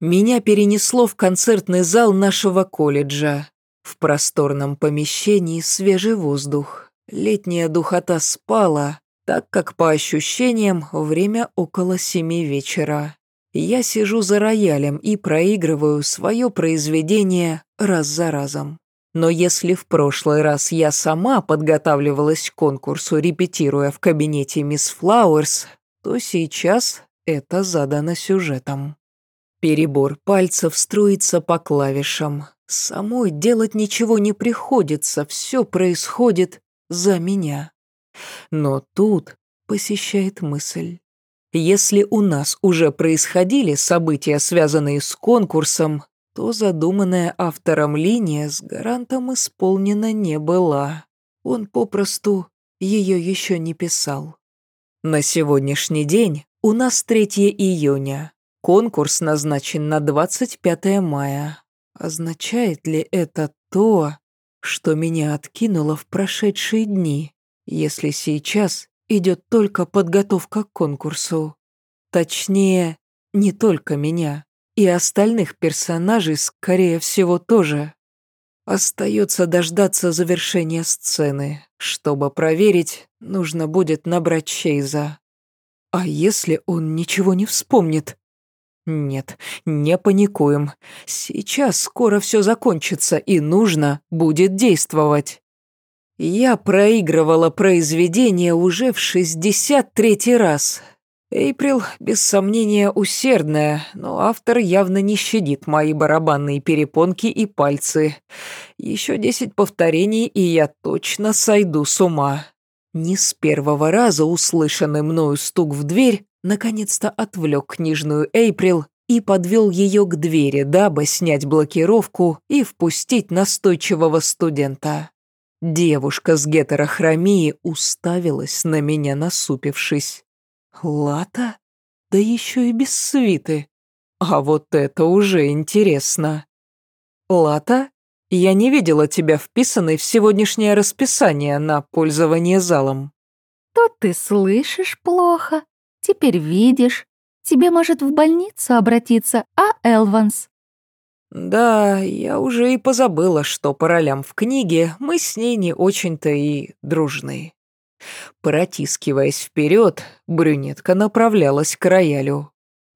Меня перенесло в концертный зал нашего колледжа. В просторном помещении свежий воздух. Летняя духота спала, так как, по ощущениям, время около семи вечера. Я сижу за роялем и проигрываю свое произведение раз за разом. Но если в прошлый раз я сама подготавливалась к конкурсу, репетируя в кабинете мисс Флауэрс, то сейчас это задано сюжетом. Перебор пальцев струится по клавишам. Самой делать ничего не приходится, все происходит за меня. Но тут посещает мысль. Если у нас уже происходили события, связанные с конкурсом, то задуманная автором линия с гарантом исполнена не была. Он попросту ее еще не писал. На сегодняшний день у нас 3 июня. Конкурс назначен на 25 мая. Означает ли это то, что меня откинуло в прошедшие дни, если сейчас идет только подготовка к конкурсу? Точнее, не только меня. И остальных персонажей, скорее всего, тоже. Остается дождаться завершения сцены. Чтобы проверить, нужно будет набрать Чейза. А если он ничего не вспомнит? Нет, не паникуем. Сейчас скоро все закончится, и нужно будет действовать. Я проигрывала произведение уже в шестьдесят третий раз. Эйприл, без сомнения, усердная, но автор явно не щадит мои барабанные перепонки и пальцы. Еще десять повторений, и я точно сойду с ума. Не с первого раза услышанный мною стук в дверь наконец-то отвлек книжную Эйприл и подвел ее к двери, дабы снять блокировку и впустить настойчивого студента. Девушка с гетерохромией уставилась на меня, насупившись. Лата? Да еще и без свиты. А вот это уже интересно. Лата, я не видела тебя вписанной в сегодняшнее расписание на пользование залом. То ты слышишь плохо, теперь видишь. Тебе может в больницу обратиться, а Элванс? Да, я уже и позабыла, что по ролям в книге мы с ней не очень-то и дружны. Протискиваясь вперед, брюнетка направлялась к роялю.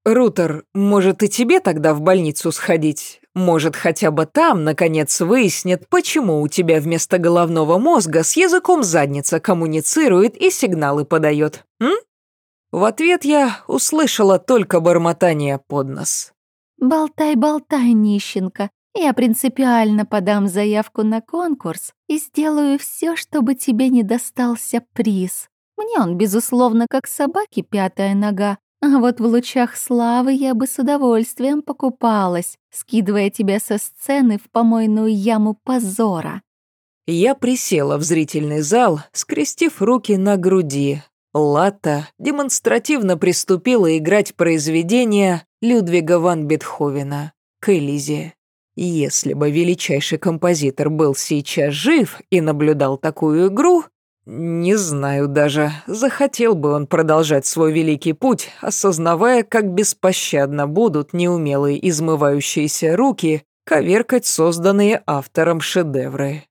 Рутер, может и тебе тогда в больницу сходить? Может, хотя бы там, наконец, выяснят, почему у тебя вместо головного мозга с языком задница коммуницирует и сигналы подает, м? В ответ я услышала только бормотание под нос. «Болтай, болтай, нищенка. Я принципиально подам заявку на конкурс и сделаю все, чтобы тебе не достался приз. Мне он, безусловно, как собаке пятая нога, а вот в лучах славы я бы с удовольствием покупалась, скидывая тебя со сцены в помойную яму позора. Я присела в зрительный зал, скрестив руки на груди. Лата демонстративно приступила играть произведение Людвига ван Бетховена к Элизе. Если бы величайший композитор был сейчас жив и наблюдал такую игру, не знаю даже, захотел бы он продолжать свой великий путь, осознавая, как беспощадно будут неумелые измывающиеся руки коверкать созданные автором шедевры.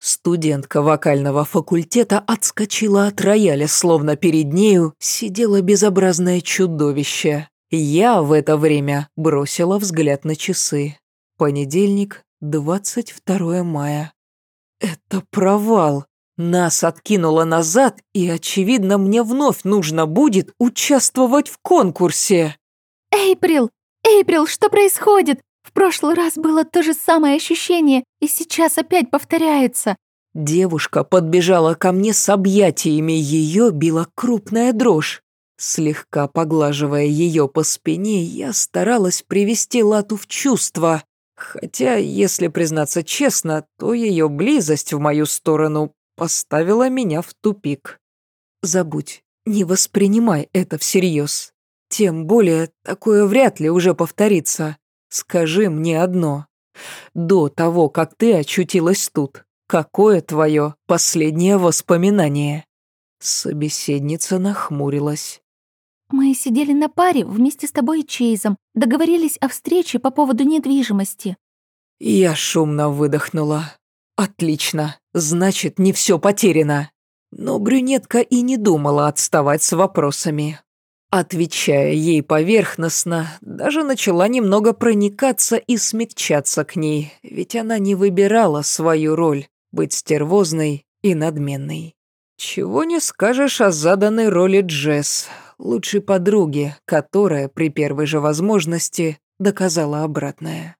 Студентка вокального факультета отскочила от рояля, словно перед нею сидело безобразное чудовище. Я в это время бросила взгляд на часы. Понедельник, 22 мая. Это провал. Нас откинуло назад, и, очевидно, мне вновь нужно будет участвовать в конкурсе. «Эйприл! Эйприл, что происходит? Прошлый раз было то же самое ощущение, и сейчас опять повторяется». Девушка подбежала ко мне с объятиями, ее била крупная дрожь. Слегка поглаживая ее по спине, я старалась привести Лату в чувство. Хотя, если признаться честно, то ее близость в мою сторону поставила меня в тупик. Забудь, не воспринимай это всерьез. Тем более, такое вряд ли уже повторится. Скажи мне одно. До того, как ты очутилась тут, какое твое последнее воспоминание?» Собеседница нахмурилась. «Мы сидели на паре вместе с тобой и Чейзом, договорились о встрече по поводу недвижимости». Я шумно выдохнула. «Отлично, значит, не все потеряно». Но брюнетка и не думала отставать с вопросами. Отвечая ей поверхностно, даже начала немного проникаться и смягчаться к ней, ведь она не выбирала свою роль — быть стервозной и надменной. Чего не скажешь о заданной роли Джесс, лучшей подруги, которая при первой же возможности доказала обратное.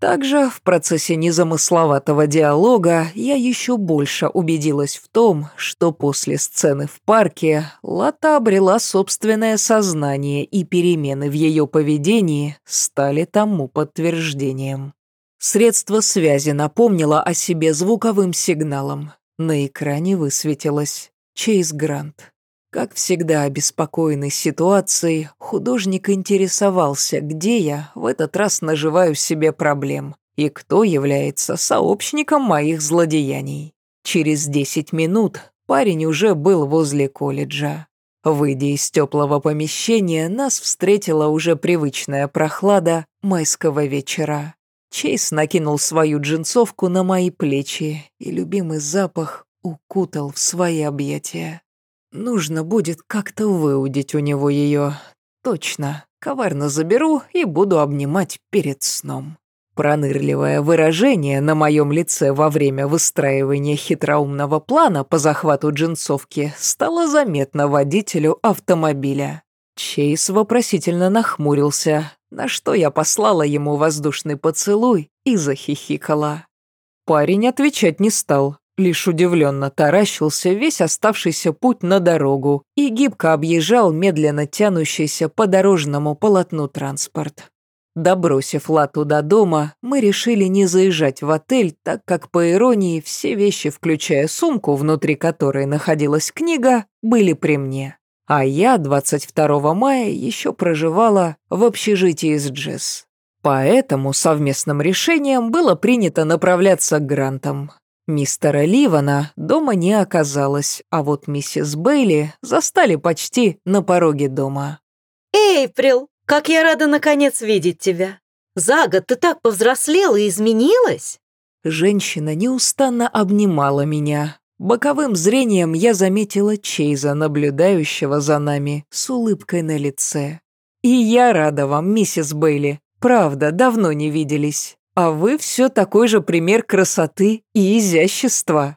Также в процессе незамысловатого диалога я еще больше убедилась в том, что после сцены в парке Лата обрела собственное сознание, и перемены в ее поведении стали тому подтверждением. Средство связи напомнило о себе звуковым сигналом. На экране высветилось «Чейз Грант». Как всегда обеспокоенный ситуацией, художник интересовался, где я в этот раз наживаю себе проблем и кто является сообщником моих злодеяний. Через десять минут парень уже был возле колледжа. Выйдя из теплого помещения, нас встретила уже привычная прохлада майского вечера. Чейз накинул свою джинсовку на мои плечи, и любимый запах укутал в свои объятия. Нужно будет как-то выудить у него ее. Точно, коварно заберу и буду обнимать перед сном. Пронырливое выражение на моем лице во время выстраивания хитроумного плана по захвату джинсовки стало заметно водителю автомобиля. Чейз вопросительно нахмурился, на что я послала ему воздушный поцелуй и захихикала. Парень отвечать не стал, лишь удивленно таращился весь оставшийся путь на дорогу и гибко объезжал медленно тянущийся по дорожному полотну транспорт. Добросив Лату до дома, мы решили не заезжать в отель, так как, по иронии, все вещи, включая сумку, внутри которой находилась книга, были при мне. А я 22 мая еще проживала в общежитии с Джесс. Поэтому совместным решением было принято направляться к Грантам. Мистера Ливана дома не оказалось, а вот миссис Бейли застали почти на пороге дома. «Эйприл, как я рада наконец видеть тебя! За год ты так повзрослела и изменилась!» Женщина неустанно обнимала меня. Боковым зрением я заметила Чейза, наблюдающего за нами, с улыбкой на лице. «И я рада вам, миссис Бейли. Правда, давно не виделись. А вы все такой же пример красоты и изящества».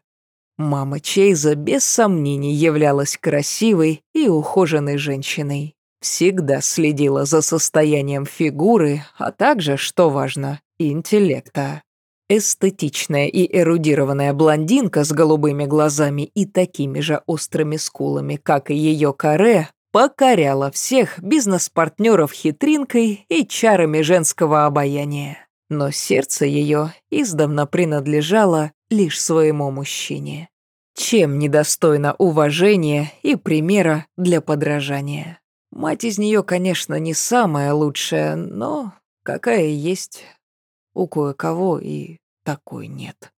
Мама Чейза без сомнений являлась красивой и ухоженной женщиной. Всегда следила за состоянием фигуры, а также, что важно, интеллекта. Эстетичная и эрудированная блондинка с голубыми глазами и такими же острыми скулами, как и ее каре, покоряла всех бизнес-партнеров хитринкой и чарами женского обаяния. Но сердце ее издавна принадлежало лишь своему мужчине. Чем недостойно уважения и примера для подражания. Мать из нее, конечно, не самая лучшая, но какая есть у кое-кого и такой нет.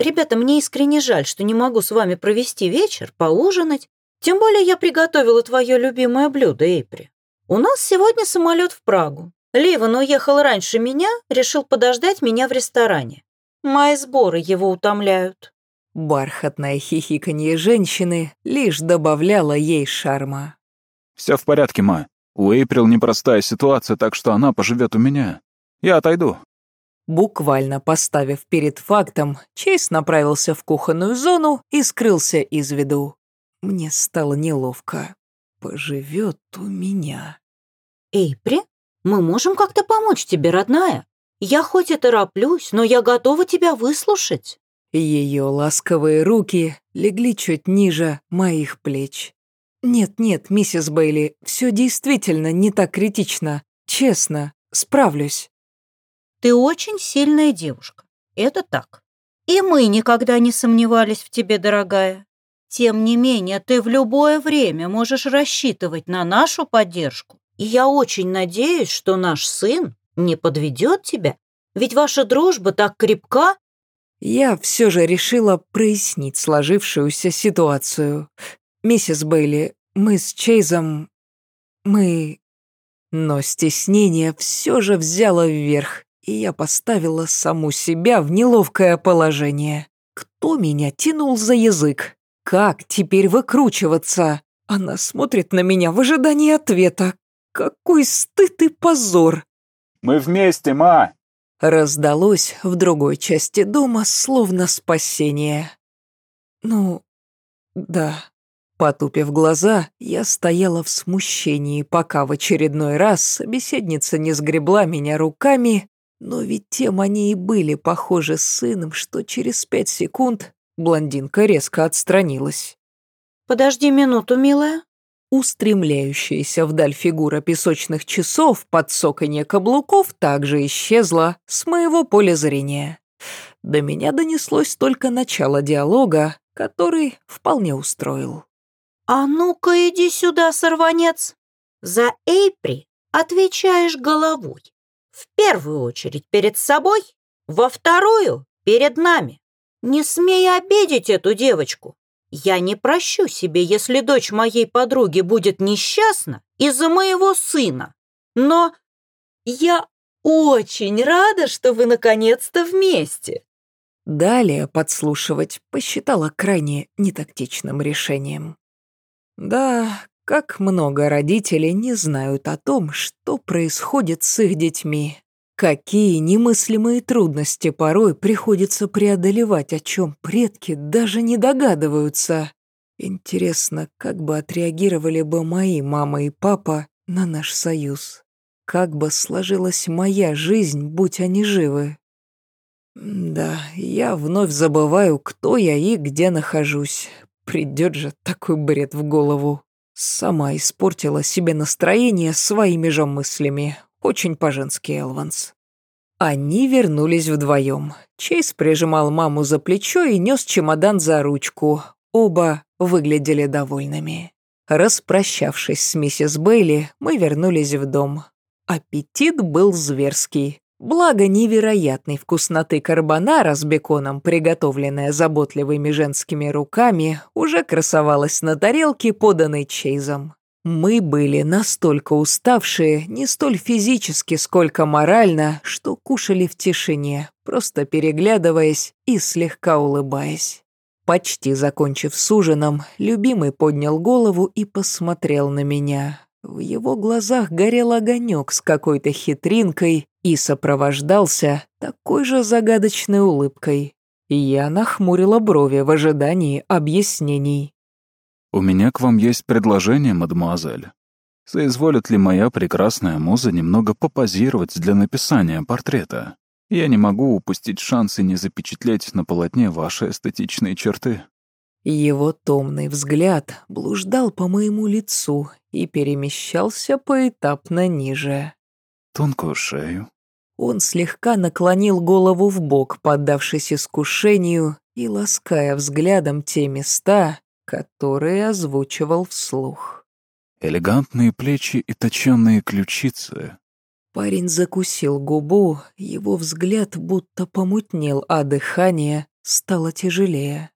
Ребята, мне искренне жаль, что не могу с вами провести вечер, поужинать. Тем более я приготовила твое любимое блюдо, Эйпри. У нас сегодня самолет в Прагу. Ливан уехал раньше меня, решил подождать меня в ресторане. Мои сборы его утомляют. Бархатное хихиканье женщины лишь добавляло ей шарма. Все в порядке, ма. У Эйприл непростая ситуация, так что она поживет у меня. Я отойду. Буквально поставив перед фактом, Чейз направился в кухонную зону и скрылся из виду. Мне стало неловко. Поживет у меня. Эйпри, мы можем как-то помочь тебе, родная. Я хоть и тороплюсь, но я готова тебя выслушать. Ее ласковые руки легли чуть ниже моих плеч. «Нет-нет, миссис Бейли, все действительно не так критично. Честно, справлюсь». Ты очень сильная девушка. Это так. И мы никогда не сомневались в тебе, дорогая. Тем не менее, ты в любое время можешь рассчитывать на нашу поддержку. И я очень надеюсь, что наш сын не подведет тебя, ведь ваша дружба так крепка. Я все же решила прояснить сложившуюся ситуацию. Миссис Бейли, мы с Чейзом... Мы... Но стеснение все же взяло вверх, и я поставила саму себя в неловкое положение. Кто меня тянул за язык? Как теперь выкручиваться? Она смотрит на меня в ожидании ответа. Какой стыд и позор! «Мы вместе, ма!» Раздалось в другой части дома, словно спасение. Ну, да. Потупив глаза, я стояла в смущении, пока в очередной раз собеседница не сгребла меня руками но ведь тем они и были похожи с сыном, что через пять секунд блондинка резко отстранилась. «Подожди минуту, милая». Устремляющаяся вдаль фигура песочных часов под соканье каблуков также исчезла с моего поля зрения. До меня донеслось только начало диалога, который вполне устроил. «А ну-ка иди сюда, сорванец! За Эйпри отвечаешь головой. В первую очередь перед собой, во вторую — перед нами. Не смей обидеть эту девочку. Я не прощу себе, если дочь моей подруги будет несчастна из-за моего сына. Но я очень рада, что вы наконец-то вместе. Далее подслушивать посчитала крайне нетактичным решением. Да, как много родителей не знают о том, что происходит с их детьми. Какие немыслимые трудности порой приходится преодолевать, о чем предки даже не догадываются. Интересно, как бы отреагировали бы мои мама и папа на наш союз? Как бы сложилась моя жизнь, будь они живы? Да, я вновь забываю, кто я и где нахожусь. Придет же такой бред в голову. Сама испортила себе настроение своими же мыслями. Очень по-женски, Элванс. Они вернулись вдвоем. Чейз прижимал маму за плечо и нес чемодан за ручку. Оба выглядели довольными. Распрощавшись с миссис Бейли, мы вернулись в дом. Аппетит был зверский. Благо невероятной вкусноты карбонара с беконом, приготовленная заботливыми женскими руками, уже красовалась на тарелке, поданной Чейзом. Мы были настолько уставшие, не столь физически, сколько морально, что кушали в тишине, просто переглядываясь и слегка улыбаясь. Почти закончив с ужином, любимый поднял голову и посмотрел на меня. В его глазах горел огонек с какой-то хитринкой и сопровождался такой же загадочной улыбкой. Я нахмурила брови в ожидании объяснений. «У меня к вам есть предложение, мадемуазель. Соизволит ли моя прекрасная муза немного попозировать для написания портрета?» Я не могу упустить шанс и не запечатлеть на полотне ваши эстетичные черты». Его томный взгляд блуждал по моему лицу и перемещался поэтапно ниже. Тонкую шею. Он слегка наклонил голову в бок, поддавшись искушению и лаская взглядом те места, которые озвучивал вслух. Элегантные плечи и точенные ключицы, Парень закусил губу, его взгляд будто помутнел, а дыхание стало тяжелее.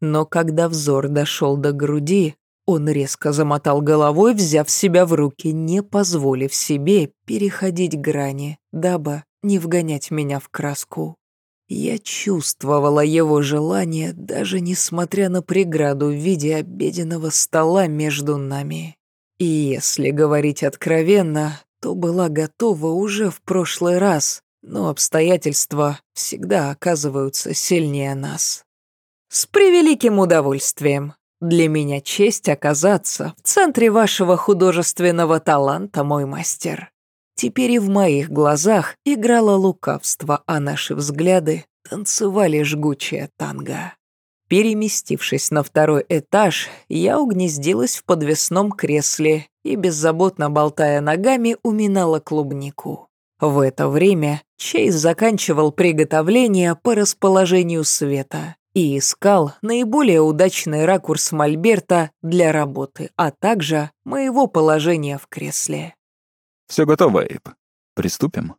Но когда взор дошел до груди, он резко замотал головой, взяв себя в руки, не позволив себе переходить грани, дабы не вгонять меня в краску. Я чувствовала его желание, даже несмотря на преграду в виде обеденного стола между нами. И если говорить откровенно, то была готова уже в прошлый раз, но обстоятельства всегда оказываются сильнее нас. С превеликим удовольствием. Для меня честь оказаться в центре вашего художественного таланта, мой мастер. Теперь и в моих глазах играло лукавство, а наши взгляды танцевали жгучее танго. Переместившись на второй этаж, я угнездилась в подвесном кресле и, беззаботно болтая ногами, уминала клубнику. В это время Чейз заканчивал приготовление по расположению света и искал наиболее удачный ракурс мольберта для работы, а также моего положения в кресле. «Все готово, Эйб. Приступим?»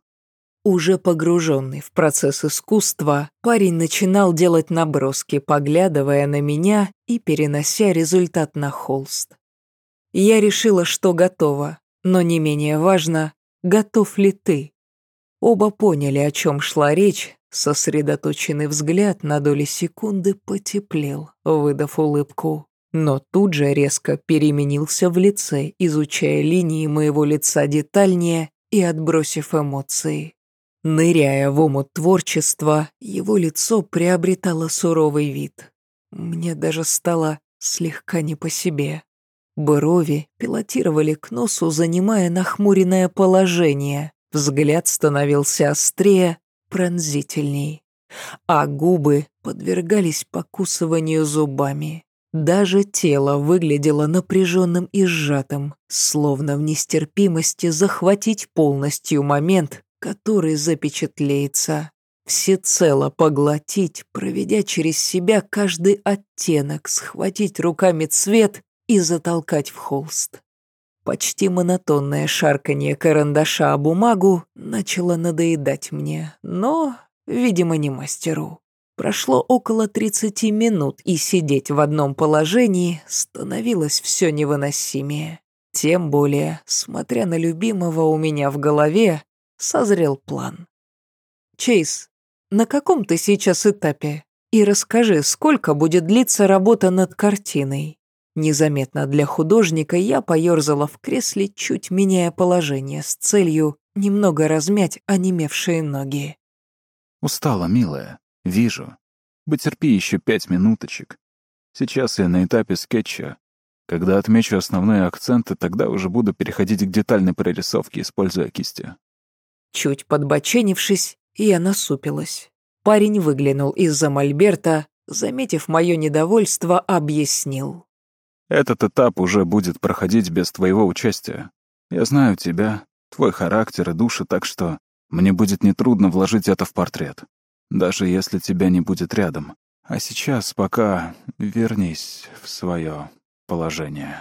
Уже погруженный в процесс искусства, парень начинал делать наброски, поглядывая на меня и перенося результат на холст. Я решила, что готова, но не менее важно, готов ли ты. Оба поняли, о чем шла речь, сосредоточенный взгляд на доли секунды потеплел, выдав улыбку. Но тут же резко переменился в лице, изучая линии моего лица детальнее и отбросив эмоции. Ныряя в омут творчества, его лицо приобретало суровый вид. Мне даже стало слегка не по себе. Брови пилотировали к носу, занимая нахмуренное положение. Взгляд становился острее, пронзительней. А губы подвергались покусыванию зубами. Даже тело выглядело напряженным и сжатым, словно в нестерпимости захватить полностью момент, который запечатлеется, всецело поглотить, проведя через себя каждый оттенок, схватить руками цвет и затолкать в холст. Почти монотонное шарканье карандаша о бумагу начало надоедать мне, но, видимо, не мастеру. Прошло около 30 минут, и сидеть в одном положении становилось все невыносимее. Тем более, смотря на любимого у меня в голове, созрел план. Чейз, на каком ты сейчас этапе? И расскажи, сколько будет длиться работа над картиной? Незаметно для художника я поерзала в кресле, чуть меняя положение, с целью немного размять онемевшие ноги. «Устала, милая. Вижу. Потерпи еще пять минуточек. Сейчас я на этапе скетча. Когда отмечу основные акценты, тогда уже буду переходить к детальной прорисовке, используя кисти. Чуть подбоченившись, я насупилась. Парень выглянул из-за мольберта, заметив мое недовольство, объяснил. «Этот этап уже будет проходить без твоего участия. Я знаю тебя, твой характер и душу, так что мне будет нетрудно вложить это в портрет, даже если тебя не будет рядом. А сейчас пока вернись в свое положение».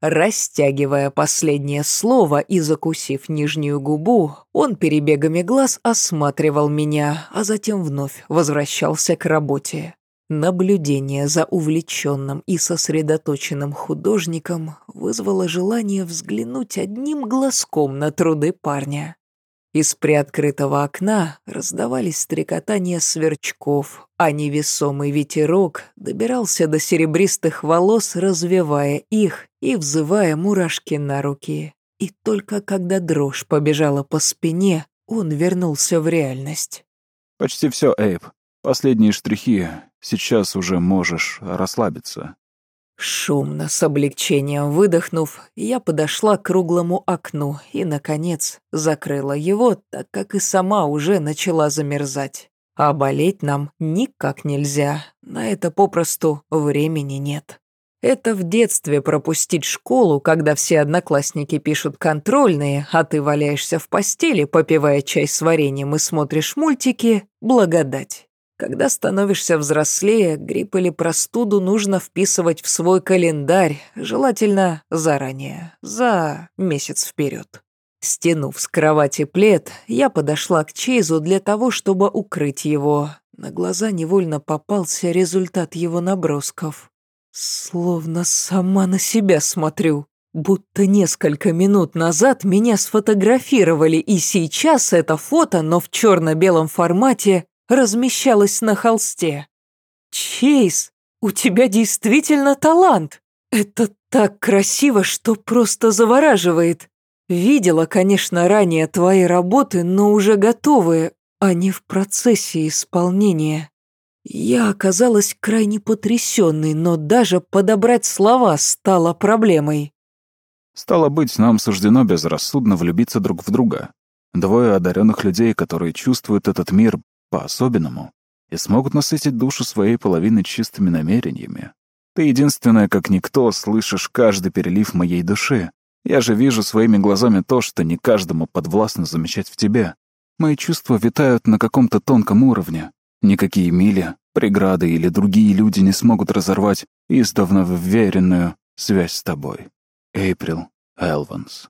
Растягивая последнее слово и закусив нижнюю губу, он перебегами глаз осматривал меня, а затем вновь возвращался к работе. Наблюдение за увлеченным и сосредоточенным художником вызвало желание взглянуть одним глазком на труды парня. Из приоткрытого окна раздавались стрекотания сверчков, а невесомый ветерок добирался до серебристых волос, развивая их и взывая мурашки на руки. И только когда дрожь побежала по спине, он вернулся в реальность. «Почти все, Эйб. Последние штрихи. Сейчас уже можешь расслабиться». Шумно, с облегчением выдохнув, я подошла к круглому окну и, наконец, закрыла его, так как и сама уже начала замерзать. А болеть нам никак нельзя, на это попросту времени нет. Это в детстве пропустить школу, когда все одноклассники пишут контрольные, а ты валяешься в постели, попивая чай с вареньем и смотришь мультики, благодать. Когда становишься взрослее, грипп или простуду нужно вписывать в свой календарь, желательно заранее, за месяц вперед. Стянув с кровати плед, я подошла к Чейзу для того, чтобы укрыть его. На глаза невольно попался результат его набросков. Словно сама на себя смотрю. Будто несколько минут назад меня сфотографировали, и сейчас это фото, но в черно-белом формате, размещалась на холсте. «Чейз, у тебя действительно талант! Это так красиво, что просто завораживает. Видела, конечно, ранее твои работы, но уже готовые, а не в процессе исполнения. Я оказалась крайне потрясенной, но даже подобрать слова стало проблемой. Стало быть, нам суждено безрассудно влюбиться друг в друга. Двое одаренных людей, которые чувствуют этот мир по-особенному и смогут насытить душу своей половины чистыми намерениями. Ты единственная, как никто, слышишь каждый перелив моей души. Я же вижу своими глазами то, что не каждому подвластно замечать в тебе. Мои чувства витают на каком-то тонком уровне. Никакие мили, преграды или другие люди не смогут разорвать издавна вверенную связь с тобой. Эйприл Элванс.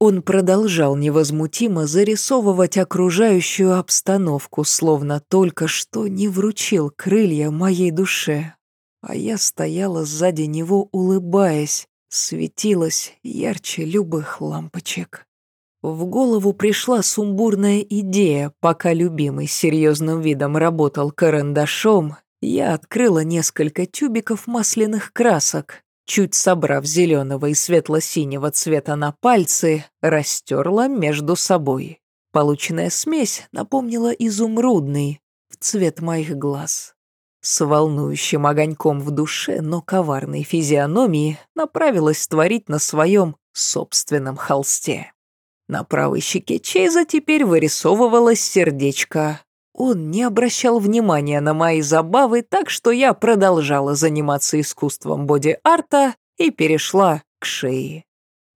Он продолжал невозмутимо зарисовывать окружающую обстановку, словно только что не вручил крылья моей душе. А я стояла сзади него, улыбаясь, светилась ярче любых лампочек. В голову пришла сумбурная идея, пока любимый серьезным видом работал карандашом, я открыла несколько тюбиков масляных красок, чуть собрав зеленого и светло-синего цвета на пальцы, растерла между собой. Полученная смесь напомнила изумрудный, в цвет моих глаз. С волнующим огоньком в душе, но коварной физиономии направилась творить на своем собственном холсте. На правой щеке Чейза теперь вырисовывалось сердечко, он не обращал внимания на мои забавы, так что я продолжала заниматься искусством боди-арта и перешла к шее.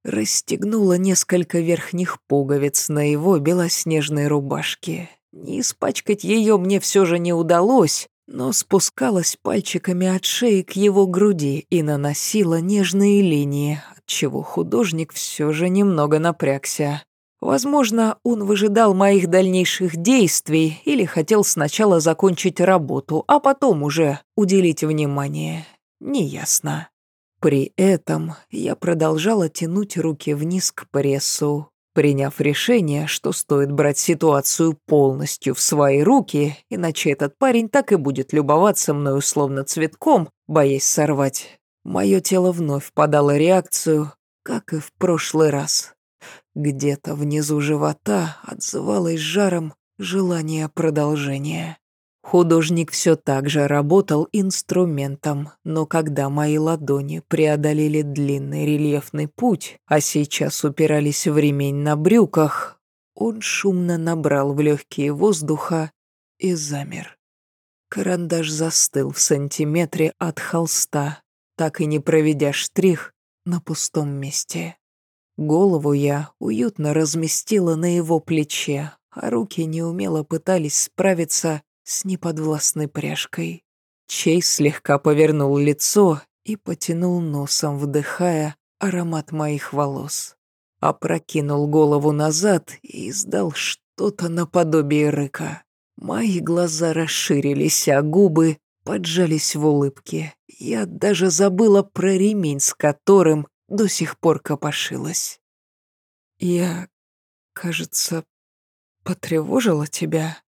Расстегнула несколько верхних пуговиц на его белоснежной рубашке. Не испачкать ее мне все же не удалось, но спускалась пальчиками от шеи к его груди и наносила нежные линии, отчего художник все же немного напрягся. Возможно, он выжидал моих дальнейших действий или хотел сначала закончить работу, а потом уже уделить внимание. Неясно. При этом я продолжала тянуть руки вниз к прессу, приняв решение, что стоит брать ситуацию полностью в свои руки, иначе этот парень так и будет любоваться мной условно цветком, боясь сорвать. Мое тело вновь подало реакцию, как и в прошлый раз. Где-то внизу живота отзывалось жаром желание продолжения. Художник все так же работал инструментом, но когда мои ладони преодолели длинный рельефный путь, а сейчас упирались в ремень на брюках, он шумно набрал в легкие воздуха и замер. Карандаш застыл в сантиметре от холста, так и не проведя штрих на пустом месте. Голову я уютно разместила на его плече, а руки неумело пытались справиться с неподвластной пряжкой. Чейз слегка повернул лицо и потянул носом, вдыхая аромат моих волос. Опрокинул голову назад и издал что-то наподобие рыка. Мои глаза расширились, а губы поджались в улыбке. Я даже забыла про ремень, с которым до сих пор копошилась. Я, кажется, потревожила тебя?»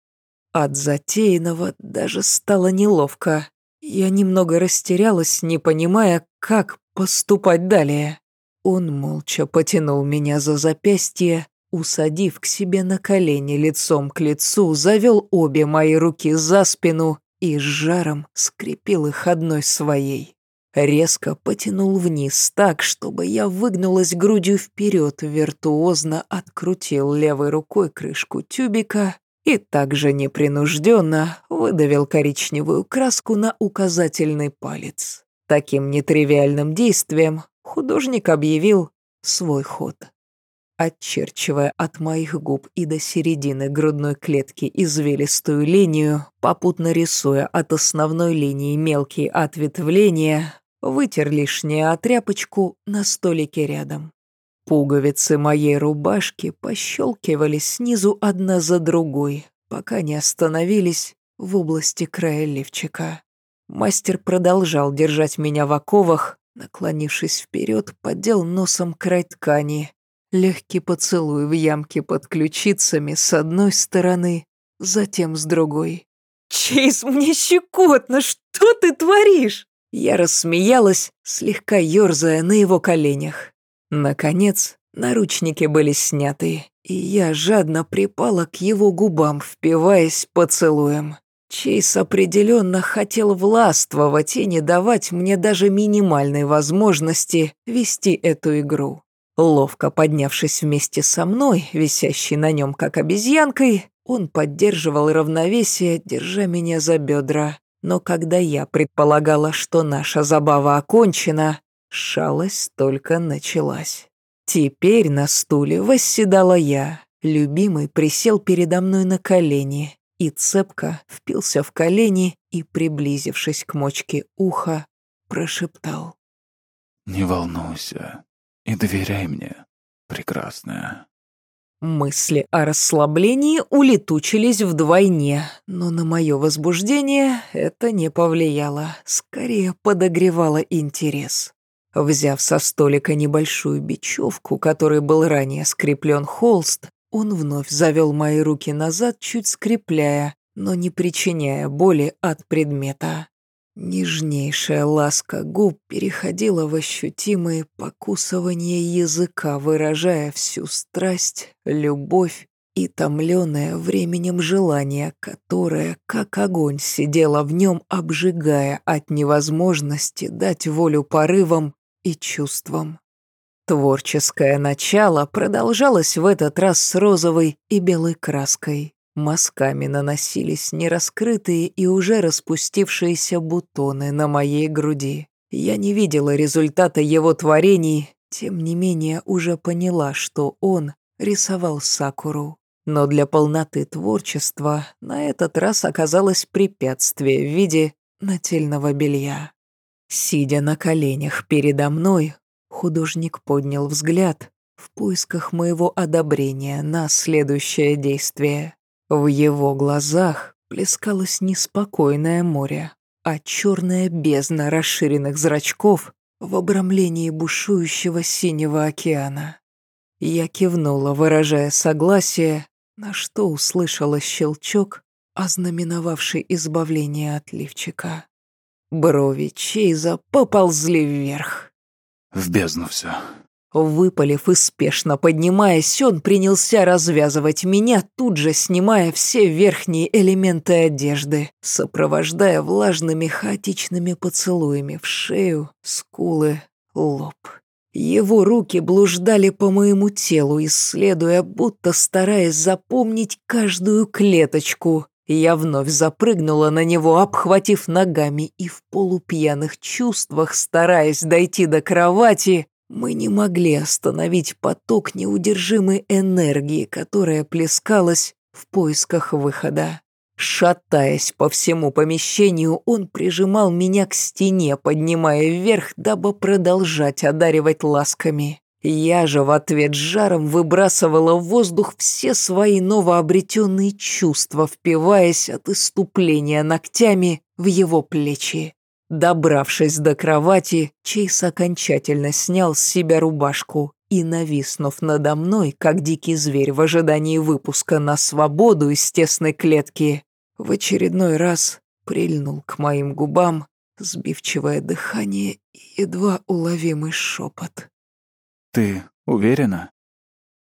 От затеянного даже стало неловко. Я немного растерялась, не понимая, как поступать далее. Он молча потянул меня за запястье, усадив к себе на колени лицом к лицу, завел обе мои руки за спину и с жаром скрепил их одной своей. Резко потянул вниз так, чтобы я выгнулась грудью вперед, виртуозно открутил левой рукой крышку тюбика и также непринужденно выдавил коричневую краску на указательный палец. Таким нетривиальным действием художник объявил свой ход. Очерчивая от моих губ и до середины грудной клетки извилистую линию, попутно рисуя от основной линии мелкие ответвления, вытер лишнее тряпочку на столике рядом. Пуговицы моей рубашки пощелкивались снизу одна за другой, пока не остановились в области края лифчика. Мастер продолжал держать меня в оковах, наклонившись вперед, поддел носом край ткани. Легкий поцелуй в ямке под ключицами с одной стороны, затем с другой. «Чейз, мне щекотно! Что ты творишь?» Я рассмеялась, слегка ерзая на его коленях. Наконец, наручники были сняты, и я жадно припала к его губам, впиваясь поцелуем. Чейз определенно хотел властвовать и не давать мне даже минимальной возможности вести эту игру. Ловко поднявшись вместе со мной, висящей на нем как обезьянкой, он поддерживал равновесие, держа меня за бедра. Но когда я предполагала, что наша забава окончена, шалость только началась. Теперь на стуле восседала я. Любимый присел передо мной на колени и цепко впился в колени и, приблизившись к мочке уха, прошептал. «Не волнуйся и доверяй мне, прекрасная». Мысли о расслаблении улетучились вдвойне, но на мое возбуждение это не повлияло, скорее подогревало интерес. Взяв со столика небольшую бечевку, которой был ранее скреплен холст, он вновь завел мои руки назад, чуть скрепляя, но не причиняя боли от предмета. Нежнейшая ласка губ переходила в ощутимые покусывания языка, выражая всю страсть, любовь и томленное временем желание, которое, как огонь, сидело в нем, обжигая от невозможности дать волю порывам и чувствам. Творческое начало продолжалось в этот раз с розовой и белой краской. Мазками наносились нераскрытые и уже распустившиеся бутоны на моей груди. Я не видела результата его творений, тем не менее уже поняла, что он рисовал сакуру. Но для полноты творчества на этот раз оказалось препятствие в виде нательного белья. Сидя на коленях передо мной, художник поднял взгляд в поисках моего одобрения на следующее действие. В его глазах плескалось неспокойное море, а черная бездна расширенных зрачков в обрамлении бушующего синего океана. Я кивнула, выражая согласие, на что услышала щелчок, ознаменовавший избавление от лифчика. Брови Чейза поползли вверх. «В бездну все», Выпалив и спешно поднимаясь, он принялся развязывать меня, тут же снимая все верхние элементы одежды, сопровождая влажными хаотичными поцелуями в шею, скулы, лоб. Его руки блуждали по моему телу, исследуя, будто стараясь запомнить каждую клеточку. Я вновь запрыгнула на него, обхватив ногами и в полупьяных чувствах, стараясь дойти до кровати, мы не могли остановить поток неудержимой энергии, которая плескалась в поисках выхода. Шатаясь по всему помещению, он прижимал меня к стене, поднимая вверх, дабы продолжать одаривать ласками. Я же в ответ жаром выбрасывала в воздух все свои новообретенные чувства, впиваясь от иступления ногтями в его плечи. Добравшись до кровати, Чейз окончательно снял с себя рубашку и, нависнув надо мной, как дикий зверь в ожидании выпуска на свободу из тесной клетки, в очередной раз прильнул к моим губам, сбивчивое дыхание и едва уловимый шепот. «Ты уверена?»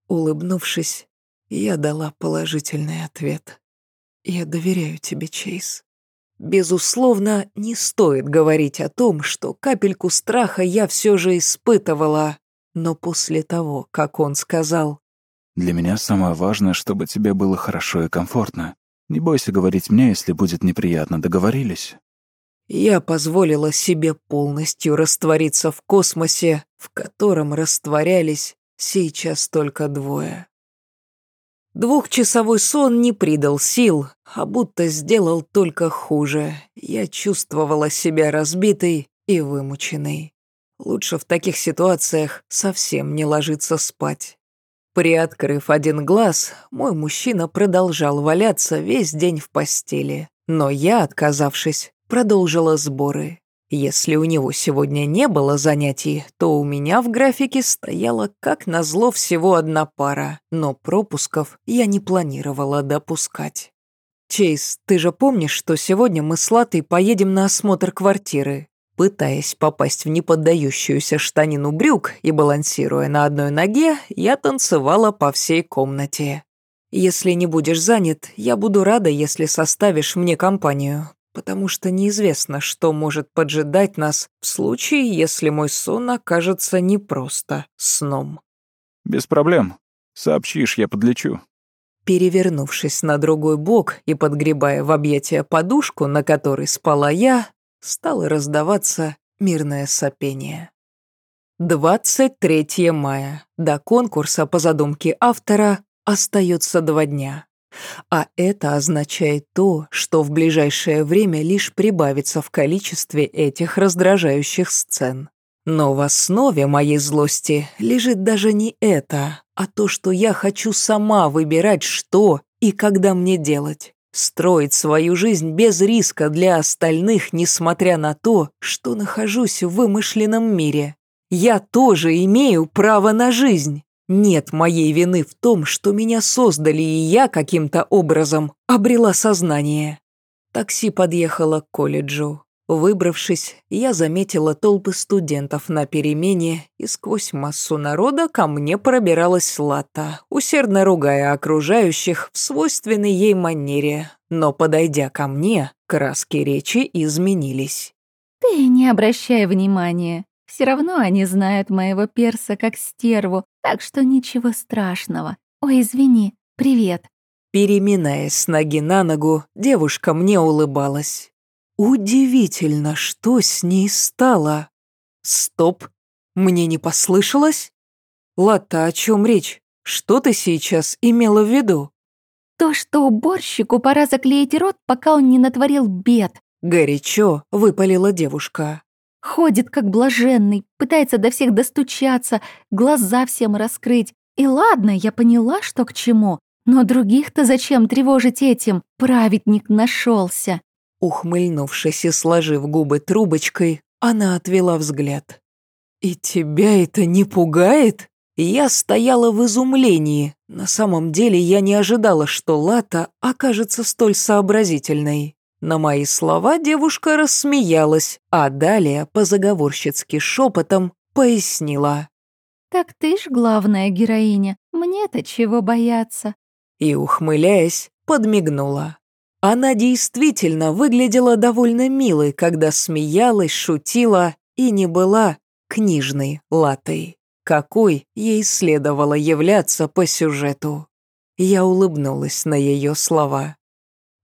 Улыбнувшись, я дала положительный ответ. «Я доверяю тебе, Чейз». Безусловно, не стоит говорить о том, что капельку страха я все же испытывала, но после того, как он сказал «Для меня самое важное, чтобы тебе было хорошо и комфортно. Не бойся говорить мне, если будет неприятно, договорились?» Я позволила себе полностью раствориться в космосе, в котором растворялись сейчас только двое. Двухчасовой сон не придал сил, а будто сделал только хуже. Я чувствовала себя разбитой и вымученной. Лучше в таких ситуациях совсем не ложиться спать. Приоткрыв один глаз, мой мужчина продолжал валяться весь день в постели. Но я, отказавшись, продолжила сборы. Если у него сегодня не было занятий, то у меня в графике стояла как назло всего одна пара, но пропусков я не планировала допускать. «Чейз, ты же помнишь, что сегодня мы с Латой поедем на осмотр квартиры?» Пытаясь попасть в неподдающуюся штанину брюк и балансируя на одной ноге, я танцевала по всей комнате. «Если не будешь занят, я буду рада, если составишь мне компанию потому что неизвестно, что может поджидать нас в случае, если мой сон окажется не просто сном. «Без проблем. Сообщишь, я подлечу». Перевернувшись на другой бок и подгребая в объятия подушку, на которой спала я, стало раздаваться мирное сопение. 23 мая. До конкурса по задумке автора остается два дня. А это означает то, что в ближайшее время лишь прибавится в количестве этих раздражающих сцен. Но в основе моей злости лежит даже не это, а то, что я хочу сама выбирать, что и когда мне делать. Строить свою жизнь без риска для остальных, несмотря на то, что нахожусь в вымышленном мире. Я тоже имею право на жизнь. Нет моей вины в том, что меня создали, и я каким-то образом обрела сознание. Такси подъехало к колледжу. Выбравшись, я заметила толпы студентов на перемене, и сквозь массу народа ко мне пробиралась Лата, усердно ругая окружающих в свойственной ей манере. Но, подойдя ко мне, краски речи изменились. «Ты не обращай внимания. Все равно они знают моего перса как стерву, так что ничего страшного. Ой, извини, привет». Переминаясь с ноги на ногу, девушка мне улыбалась. Удивительно, что с ней стало. Стоп, мне не послышалось? Лата, о чем речь? Что ты сейчас имела в виду? То, что уборщику пора заклеить рот, пока он не натворил бед. Горячо выпалила девушка. Ходит как блаженный, пытается до всех достучаться, глаза всем раскрыть. И ладно, я поняла, что к чему, но других-то зачем тревожить этим? Праведник нашелся. Ухмыльнувшись и сложив губы трубочкой, она отвела взгляд. «И тебя это не пугает?» Я стояла в изумлении. На самом деле я не ожидала, что Лата окажется столь сообразительной. На мои слова девушка рассмеялась, а далее по-заговорщицки шепотом пояснила. «Так ты ж главная героиня, мне-то чего бояться?» И, ухмыляясь, подмигнула. Она действительно выглядела довольно милой, когда смеялась, шутила и не была книжной латой, какой ей следовало являться по сюжету. Я улыбнулась на ее слова.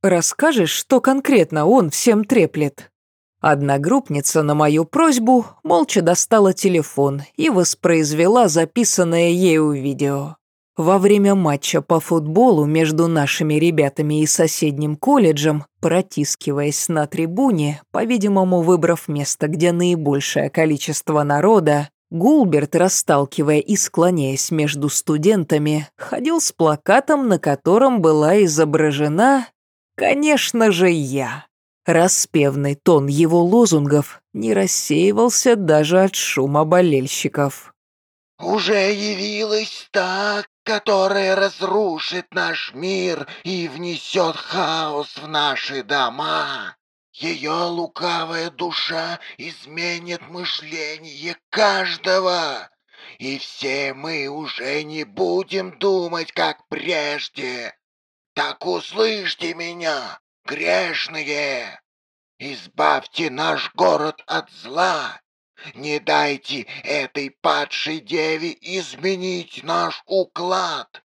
Расскажешь, что конкретно он всем треплет?» Одногруппница на мою просьбу молча достала телефон и воспроизвела записанное ею видео. Во время матча по футболу между нашими ребятами и соседним колледжем, протискиваясь на трибуне, по-видимому, выбрав место, где наибольшее количество народа, Гулберт, расталкивая и склоняясь между студентами, ходил с плакатом, на котором была изображена Конечно же, я. Распевный тон его лозунгов не рассеивался даже от шума болельщиков. уже явилась та, которая разрушит наш мир и внесет хаос в наши дома. Ее лукавая душа изменит мышление каждого, и все мы уже не будем думать, как прежде. Так услышьте меня, грешные! Избавьте наш город от зла! Не дайте этой падшей деве изменить наш уклад!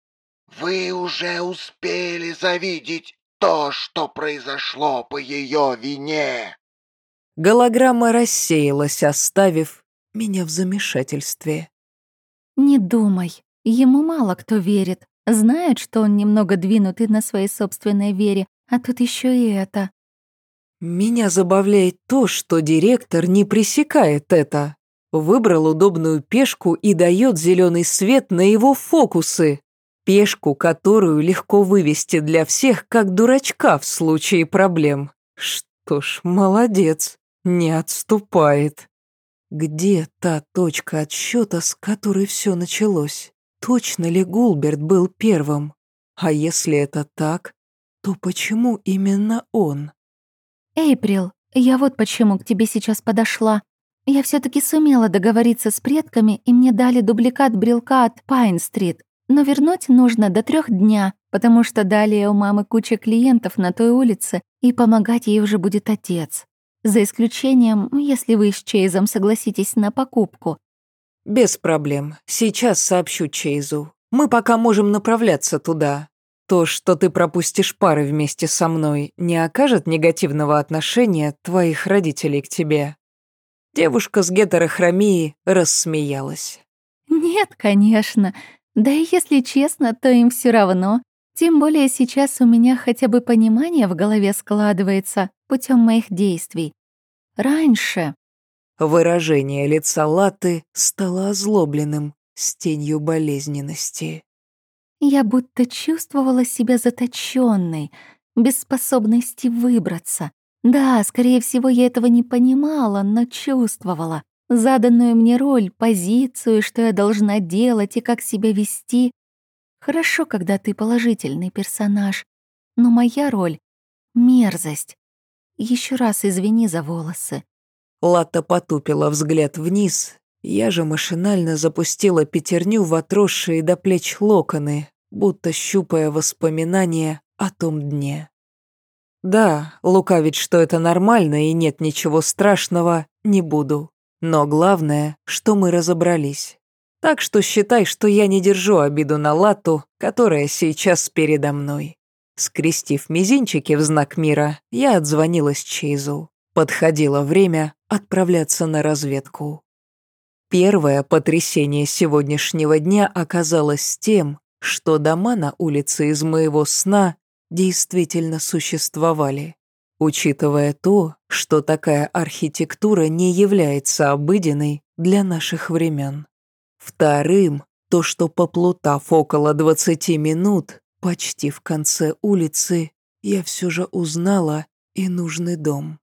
Вы уже успели завидеть то, что произошло по ее вине!» Голограмма рассеялась, оставив меня в замешательстве. «Не думай. Ему мало кто верит. Знают, что он немного двинутый на своей собственной вере, а тут еще и это». Меня забавляет то, что директор не пресекает это. Выбрал удобную пешку и дает зеленый свет на его фокусы. Пешку, которую легко вывести для всех, как дурачка в случае проблем. Что ж, молодец, не отступает. Где та точка отсчета, с которой все началось? Точно ли Гулберт был первым? А если это так, то почему именно он? «Эйприл, я вот почему к тебе сейчас подошла. Я все таки сумела договориться с предками, и мне дали дубликат брелка от Пайн-стрит. Но вернуть нужно до трех дня, потому что далее у мамы куча клиентов на той улице, и помогать ей уже будет отец. За исключением, если вы с Чейзом согласитесь на покупку. Без проблем. Сейчас сообщу Чейзу. Мы пока можем направляться туда. То, что ты пропустишь пары вместе со мной, не окажет негативного отношения твоих родителей к тебе. Девушка с гетерохромией рассмеялась. Нет, конечно. Да и если честно, то им все равно. Тем более сейчас у меня хотя бы понимание в голове складывается путем моих действий. Раньше... Выражение лица Латы стало озлобленным, с тенью болезненности. Я будто чувствовала себя заточенной, без способности выбраться. Да, скорее всего, я этого не понимала, но чувствовала заданную мне роль, позицию, что я должна делать и как себя вести. Хорошо, когда ты положительный персонаж, но моя роль — мерзость. Еще раз извини за волосы. Лата потупила взгляд вниз, я же машинально запустила пятерню в отросшие до плеч локоны, будто щупая воспоминания о том дне. Да, лукавить, что это нормально и нет ничего страшного, не буду. Но главное, что мы разобрались. Так что считай, что я не держу обиду на Лату, которая сейчас передо мной. Скрестив мизинчики в знак мира, я отзвонилась Чейзу. Подходило время отправляться на разведку. Первое потрясение сегодняшнего дня оказалось тем, что дома на улице из моего сна действительно существовали учитывая то, что такая архитектура не является обыденной для наших времен. Вторым, то, что поплутав около 20 минут, почти в конце улицы, я все же узнала и нужный дом.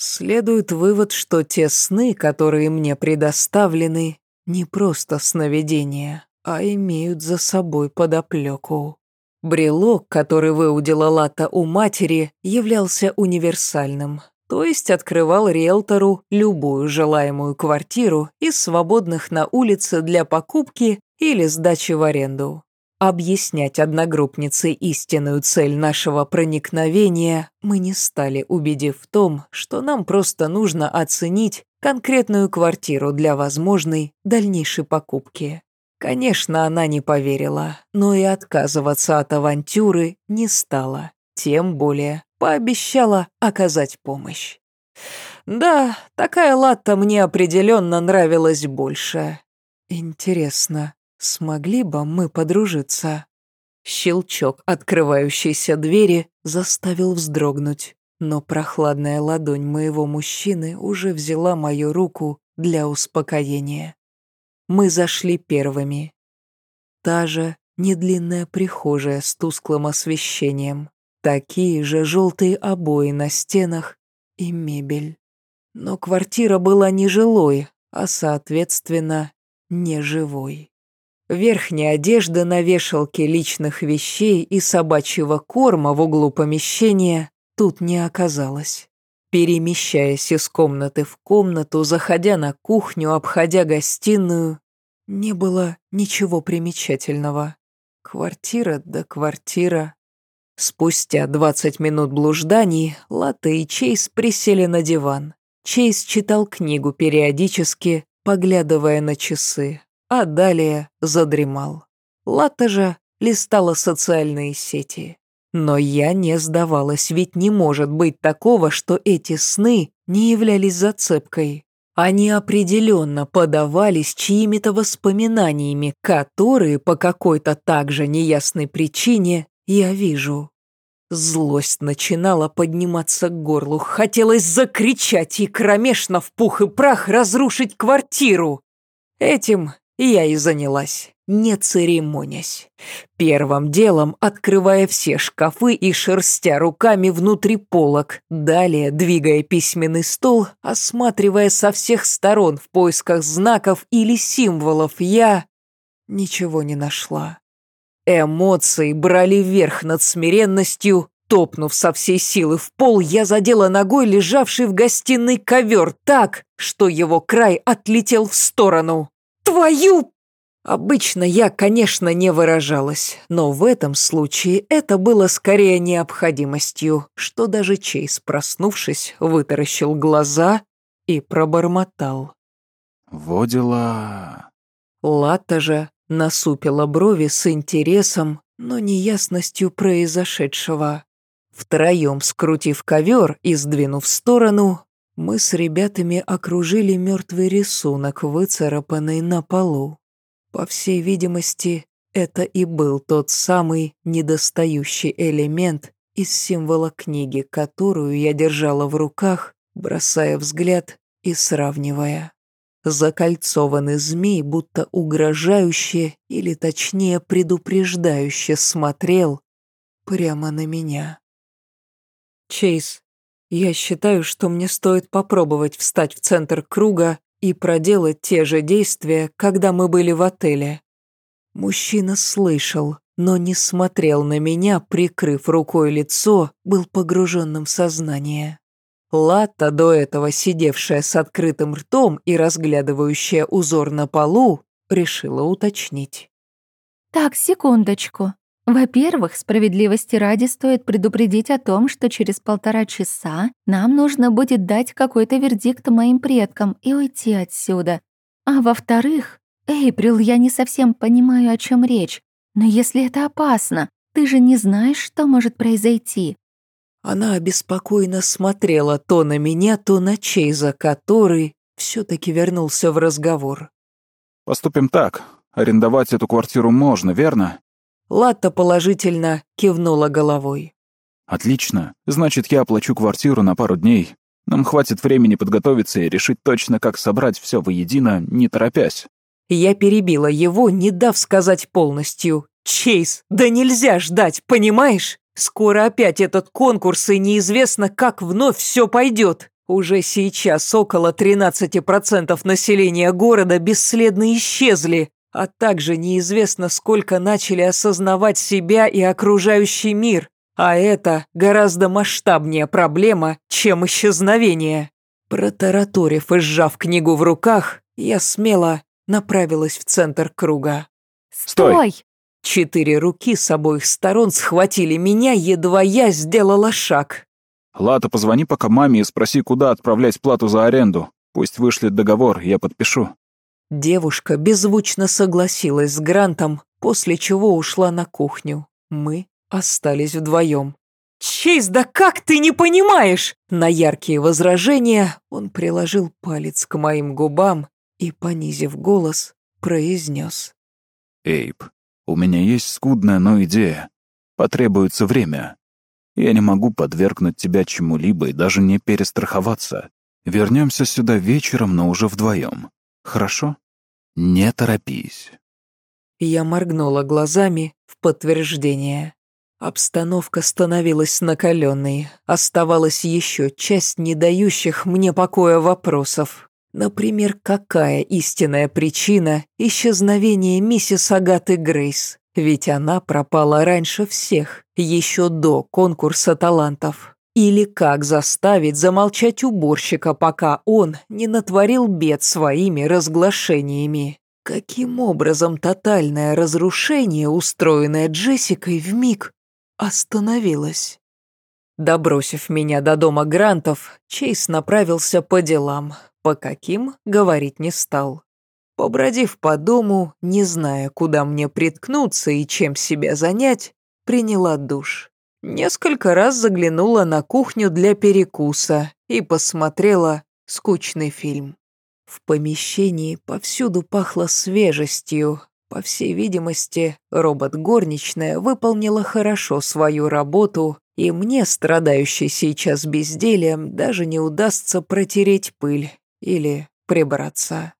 Следует вывод, что те сны, которые мне предоставлены, не просто сновидения, а имеют за собой подоплеку. Брелок, который выудила Лата у матери, являлся универсальным, то есть открывал риэлтору любую желаемую квартиру из свободных на улице для покупки или сдачи в аренду. Объяснять одногруппнице истинную цель нашего проникновения мы не стали, убедив в том, что нам просто нужно оценить конкретную квартиру для возможной дальнейшей покупки. Конечно, она не поверила, но и отказываться от авантюры не стала, тем более пообещала оказать помощь. Да, такая латта мне определенно нравилась больше. Интересно, смогли бы мы подружиться? Щелчок открывающейся двери заставил вздрогнуть, но прохладная ладонь моего мужчины уже взяла мою руку для успокоения мы зашли первыми. Та же недлинная прихожая с тусклым освещением, такие же желтые обои на стенах и мебель. Но квартира была не жилой, а, соответственно, неживой. Верхняя одежда на вешалке личных вещей и собачьего корма в углу помещения тут не оказалось. Перемещаясь из комнаты в комнату, заходя на кухню, обходя гостиную, не было ничего примечательного. Квартира да квартира. Спустя двадцать минут блужданий Латте и Чейз присели на диван. Чейз читал книгу периодически, поглядывая на часы, а далее задремал. Латте же листала социальные сети. Но я не сдавалась, ведь не может быть такого, что эти сны не являлись зацепкой. Они определенно подавались чьими-то воспоминаниями, которые по какой-то также неясной причине я вижу. Злость начинала подниматься к горлу. Хотелось закричать и кромешно в пух и прах разрушить квартиру. Этим я и занялась, не церемонясь. Первым делом открывая все шкафы и шерстя руками внутри полок, далее двигая письменный стол, осматривая со всех сторон в поисках знаков или символов, я ничего не нашла. Эмоции брали верх над смиренностью, Топнув со всей силы в пол, я задела ногой лежавший в гостиной ковер так, что его край отлетел в сторону. «Твою...» Обычно я, конечно, не выражалась, но в этом случае это было скорее необходимостью, что даже Чейз, проснувшись, вытаращил глаза и пробормотал. «Водила...» Лата же насупила брови с интересом, но неясностью произошедшего. Втроем скрутив ковер и сдвинув в сторону, мы с ребятами окружили мертвый рисунок, выцарапанный на полу. По всей видимости, это и был тот самый недостающий элемент из символа книги, которую я держала в руках, бросая взгляд и сравнивая. Закольцованный змей будто угрожающе или точнее предупреждающе смотрел прямо на меня. Чейз, я считаю, что мне стоит попробовать встать в центр круга и проделать те же действия, когда мы были в отеле. Мужчина слышал, но не смотрел на меня, прикрыв рукой лицо, был погруженным в сознание. Латта, до этого сидевшая с открытым ртом и разглядывающая узор на полу, решила уточнить. «Так, секундочку. Во-первых, справедливости ради стоит предупредить о том, что через полтора часа нам нужно будет дать какой-то вердикт моим предкам и уйти отсюда. А во-вторых, Эйприл, я не совсем понимаю, о чем речь, но если это опасно, ты же не знаешь, что может произойти. Она обеспокоенно смотрела то на меня, то на Чейза, который все таки вернулся в разговор. «Поступим так. Арендовать эту квартиру можно, верно?» Латта положительно кивнула головой. «Отлично. Значит, я оплачу квартиру на пару дней. Нам хватит времени подготовиться и решить точно, как собрать все воедино, не торопясь». Я перебила его, не дав сказать полностью. «Чейз, да нельзя ждать, понимаешь? Скоро опять этот конкурс, и неизвестно, как вновь все пойдет. Уже сейчас около 13% населения города бесследно исчезли, а также неизвестно, сколько начали осознавать себя и окружающий мир. А это гораздо масштабнее проблема, чем исчезновение. Протараторив и сжав книгу в руках, я смело направилась в центр круга. «Стой!» Четыре руки с обоих сторон схватили меня, едва я сделала шаг. «Лата, позвони пока маме и спроси, куда отправлять плату за аренду. Пусть вышлет договор, я подпишу». Девушка беззвучно согласилась с Грантом, после чего ушла на кухню. Мы остались вдвоем. «Чейз, да как ты не понимаешь?» На яркие возражения он приложил палец к моим губам и, понизив голос, произнес. «Эйб, у меня есть скудная, но идея. Потребуется время. Я не могу подвергнуть тебя чему-либо и даже не перестраховаться. Вернемся сюда вечером, но уже вдвоем. Хорошо? Не торопись. Я моргнула глазами в подтверждение. Обстановка становилась накаленной. Оставалась еще часть не дающих мне покоя вопросов. Например, какая истинная причина исчезновения миссис Агаты Грейс? Ведь она пропала раньше всех, еще до конкурса талантов. Или как заставить замолчать уборщика, пока он не натворил бед своими разглашениями? Каким образом тотальное разрушение, устроенное Джессикой, вмиг остановилось? Добросив меня до дома Грантов, Чейз направился по делам. По каким, говорить не стал. Побродив по дому, не зная, куда мне приткнуться и чем себя занять, приняла душ. Несколько раз заглянула на кухню для перекуса и посмотрела скучный фильм. В помещении повсюду пахло свежестью. По всей видимости, робот-горничная выполнила хорошо свою работу, и мне, страдающей сейчас бездельем, даже не удастся протереть пыль или прибраться.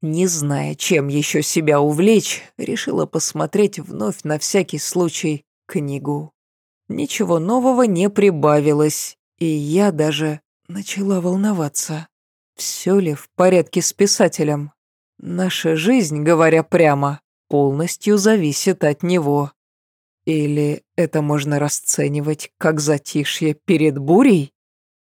Не зная, чем еще себя увлечь, решила посмотреть вновь на всякий случай книгу. Ничего нового не прибавилось, и я даже начала волноваться. Все ли в порядке с писателем? Наша жизнь, говоря прямо, полностью зависит от него. Или это можно расценивать как затишье перед бурей?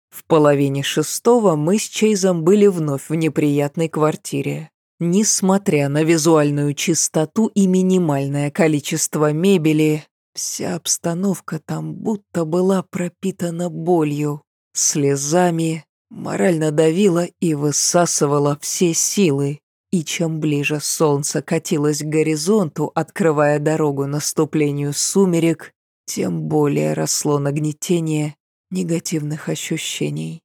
В половине шестого мы с Чейзом были вновь в неприятной квартире. Несмотря на визуальную чистоту и минимальное количество мебели, вся обстановка там будто была пропитана болью, слезами, морально давила и высасывала все силы. И чем ближе солнце катилось к горизонту, открывая дорогу наступлению сумерек, тем более росло нагнетение негативных ощущений.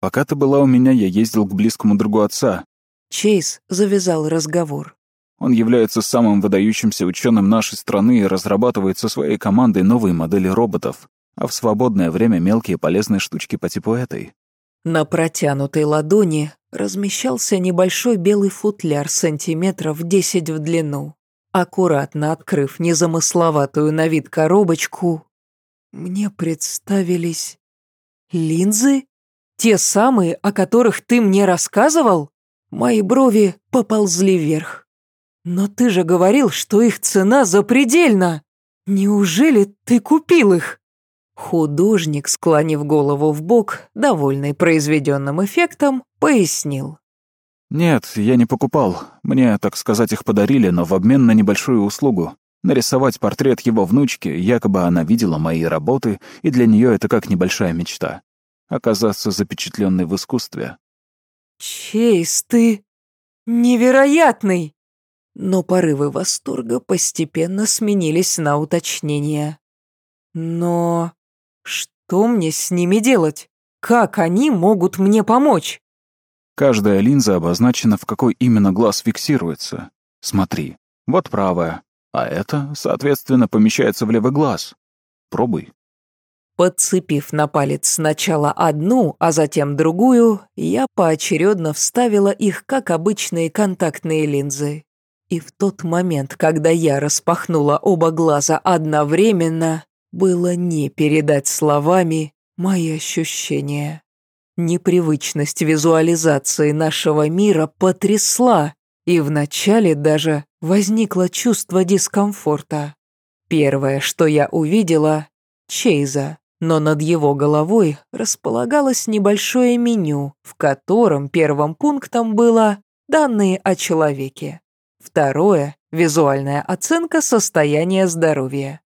Пока ты была у меня, я ездил к близкому другу отца, Чейз завязал разговор. Он является самым выдающимся ученым нашей страны и разрабатывает со своей командой новые модели роботов, а в свободное время мелкие полезные штучки по типу этой. На протянутой ладони размещался небольшой белый футляр сантиметров 10 в длину. Аккуратно открыв незамысловатую на вид коробочку, мне представились линзы? Те самые, о которых ты мне рассказывал? Мои брови поползли вверх. «Но ты же говорил, что их цена запредельна! Неужели ты купил их?» Художник, склонив голову в бок, довольный произведенным эффектом, пояснил. «Нет, я не покупал. Мне, так сказать, их подарили, но в обмен на небольшую услугу. Нарисовать портрет его внучки, якобы она видела мои работы, и для нее это как небольшая мечта. Оказаться запечатленной в искусстве. «Чейз, ты невероятный!» Но порывы восторга постепенно сменились на уточнения. «Но что мне с ними делать? Как они могут мне помочь?» Каждая линза обозначена, в какой именно глаз фиксируется. Смотри, вот правая, а это, соответственно, помещается в левый глаз. Пробуй. Подцепив на палец сначала одну, а затем другую, я поочередно вставила их, как обычные контактные линзы. И в тот момент, когда я распахнула оба глаза одновременно, было не передать словами мои ощущения. Непривычность визуализации нашего мира потрясла, и вначале даже возникло чувство дискомфорта. Первое, что я увидела — Чейза но над его головой располагалось небольшое меню, в котором первым пунктом было «Данные о человеке». Второе – визуальная оценка состояния здоровья.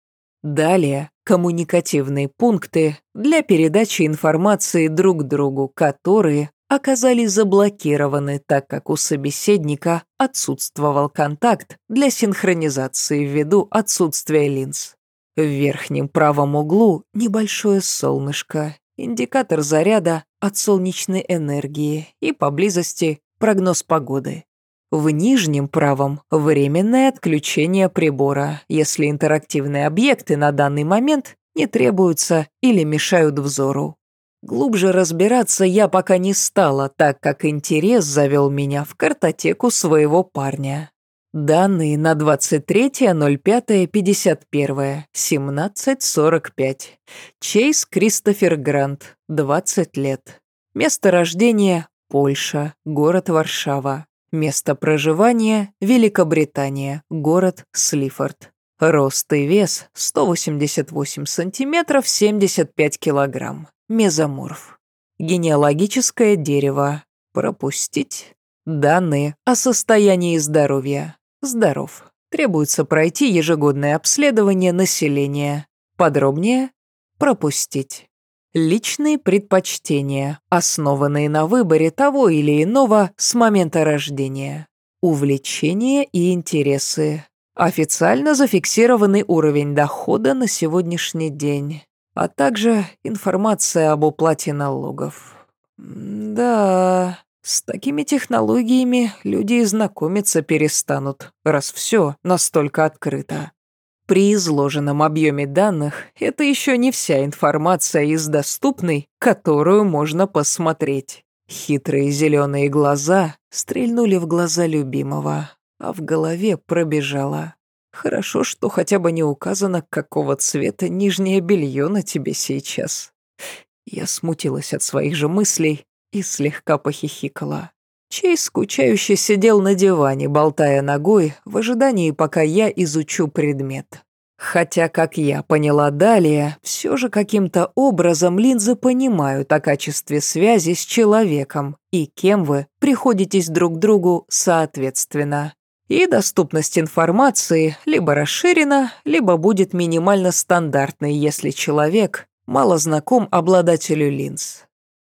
Далее – коммуникативные пункты для передачи информации друг другу, которые оказались заблокированы, так как у собеседника отсутствовал контакт для синхронизации ввиду отсутствия линз. В верхнем правом углу небольшое солнышко, индикатор заряда от солнечной энергии и поблизости прогноз погоды. В нижнем правом – временное отключение прибора, если интерактивные объекты на данный момент не требуются или мешают взору. Глубже разбираться я пока не стала, так как интерес завел меня в картотеку своего парня. Данные на 23.05.51, 17.45. Чейз Кристофер Грант, 20 лет. Место рождения – Польша, город Варшава. Место проживания – Великобритания, город Слифорд. Рост и вес – 188 сантиметров 75 килограмм. Мезоморф. Генеалогическое дерево. Пропустить. Данные о состоянии здоровья. Здоров. Требуется пройти ежегодное обследование населения. Подробнее. Пропустить. Личные предпочтения, основанные на выборе того или иного с момента рождения. Увлечения и интересы. Официально зафиксированный уровень дохода на сегодняшний день, а также информация об уплате налогов. Да, с такими технологиями люди и знакомиться перестанут, раз все настолько открыто. При изложенном объеме данных это еще не вся информация из доступной, которую можно посмотреть. Хитрые зеленые глаза стрельнули в глаза любимого, а в голове пробежало. Хорошо, что хотя бы не указано, какого цвета нижнее белье на тебе сейчас. Я смутилась от своих же мыслей и слегка похихикала. Чей скучающе сидел на диване, болтая ногой, в ожидании, пока я изучу предмет. Хотя, как я поняла далее, все же каким-то образом линзы понимают о качестве связи с человеком и кем вы приходитесь друг другу соответственно. И доступность информации либо расширена, либо будет минимально стандартной, если человек мало знаком обладателю линз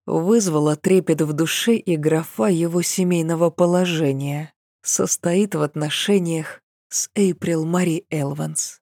вызвала трепет в душе и графа его семейного положения. Состоит в отношениях с Эйприл Мари Элванс.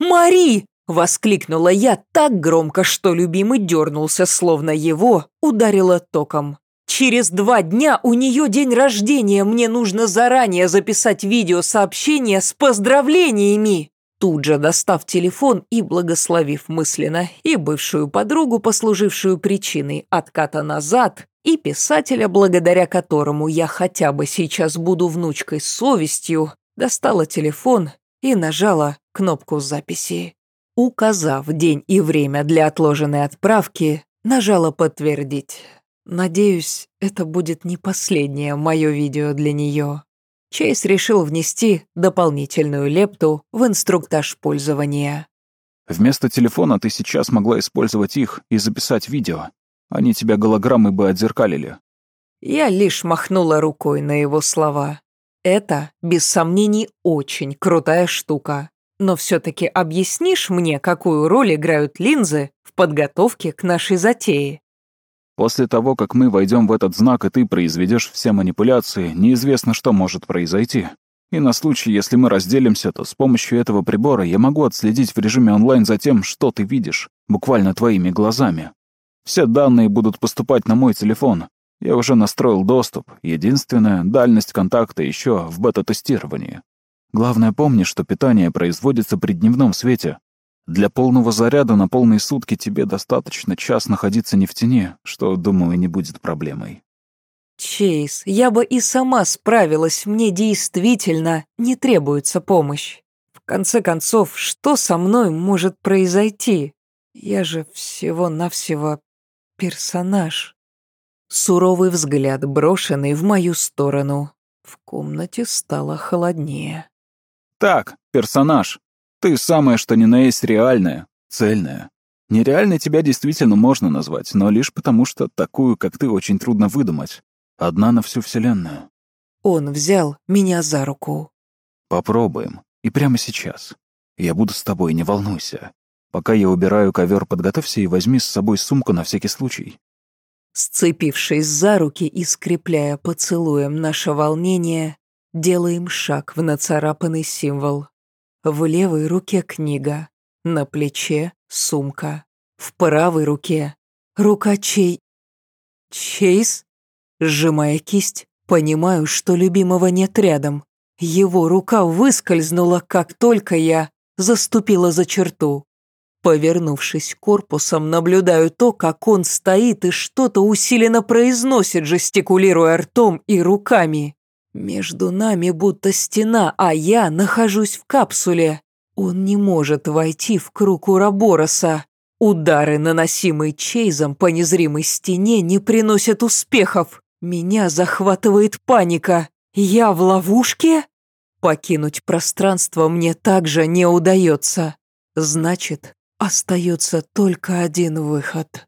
«Мари!» — воскликнула я так громко, что любимый дернулся, словно его ударило током. «Через два дня у нее день рождения, мне нужно заранее записать видеосообщение с поздравлениями!» Тут же достав телефон и благословив мысленно и бывшую подругу, послужившую причиной отката назад, и писателя, благодаря которому я хотя бы сейчас буду внучкой с совестью, достала телефон и нажала кнопку записи. Указав день и время для отложенной отправки, нажала «Подтвердить». Надеюсь, это будет не последнее мое видео для нее. Чейз решил внести дополнительную лепту в инструктаж пользования. Вместо телефона ты сейчас могла использовать их и записать видео. Они тебя голограммы бы отзеркалили. Я лишь махнула рукой на его слова. Это, без сомнений, очень крутая штука. Но все-таки объяснишь мне, какую роль играют линзы в подготовке к нашей затее? После того, как мы войдем в этот знак, и ты произведешь все манипуляции, неизвестно, что может произойти. И на случай, если мы разделимся, то с помощью этого прибора я могу отследить в режиме онлайн за тем, что ты видишь, буквально твоими глазами. Все данные будут поступать на мой телефон. Я уже настроил доступ. Единственная дальность контакта еще в бета-тестировании. Главное помни, что питание производится при дневном свете, для полного заряда на полные сутки тебе достаточно час находиться не в тени, что, думаю, не будет проблемой. Чейз, я бы и сама справилась, мне действительно не требуется помощь. В конце концов, что со мной может произойти? Я же всего-навсего персонаж. Суровый взгляд, брошенный в мою сторону. В комнате стало холоднее. «Так, персонаж, ты самое что ни на есть реальное, цельное. Нереальной тебя действительно можно назвать, но лишь потому, что такую, как ты, очень трудно выдумать. Одна на всю Вселенную. Он взял меня за руку. Попробуем. И прямо сейчас. Я буду с тобой, не волнуйся. Пока я убираю ковер, подготовься и возьми с собой сумку на всякий случай. Сцепившись за руки и скрепляя поцелуем наше волнение, делаем шаг в нацарапанный символ. В левой руке книга, на плече сумка, в правой руке рука чей... Чейз? Сжимая кисть, понимаю, что любимого нет рядом. Его рука выскользнула, как только я заступила за черту. Повернувшись корпусом, наблюдаю то, как он стоит и что-то усиленно произносит, жестикулируя ртом и руками. Между нами будто стена, а я нахожусь в капсуле. Он не может войти в круг Урабороса. Удары, наносимые Чейзом по незримой стене, не приносят успехов. Меня захватывает паника. Я в ловушке? Покинуть пространство мне также не удается. Значит, остается только один выход.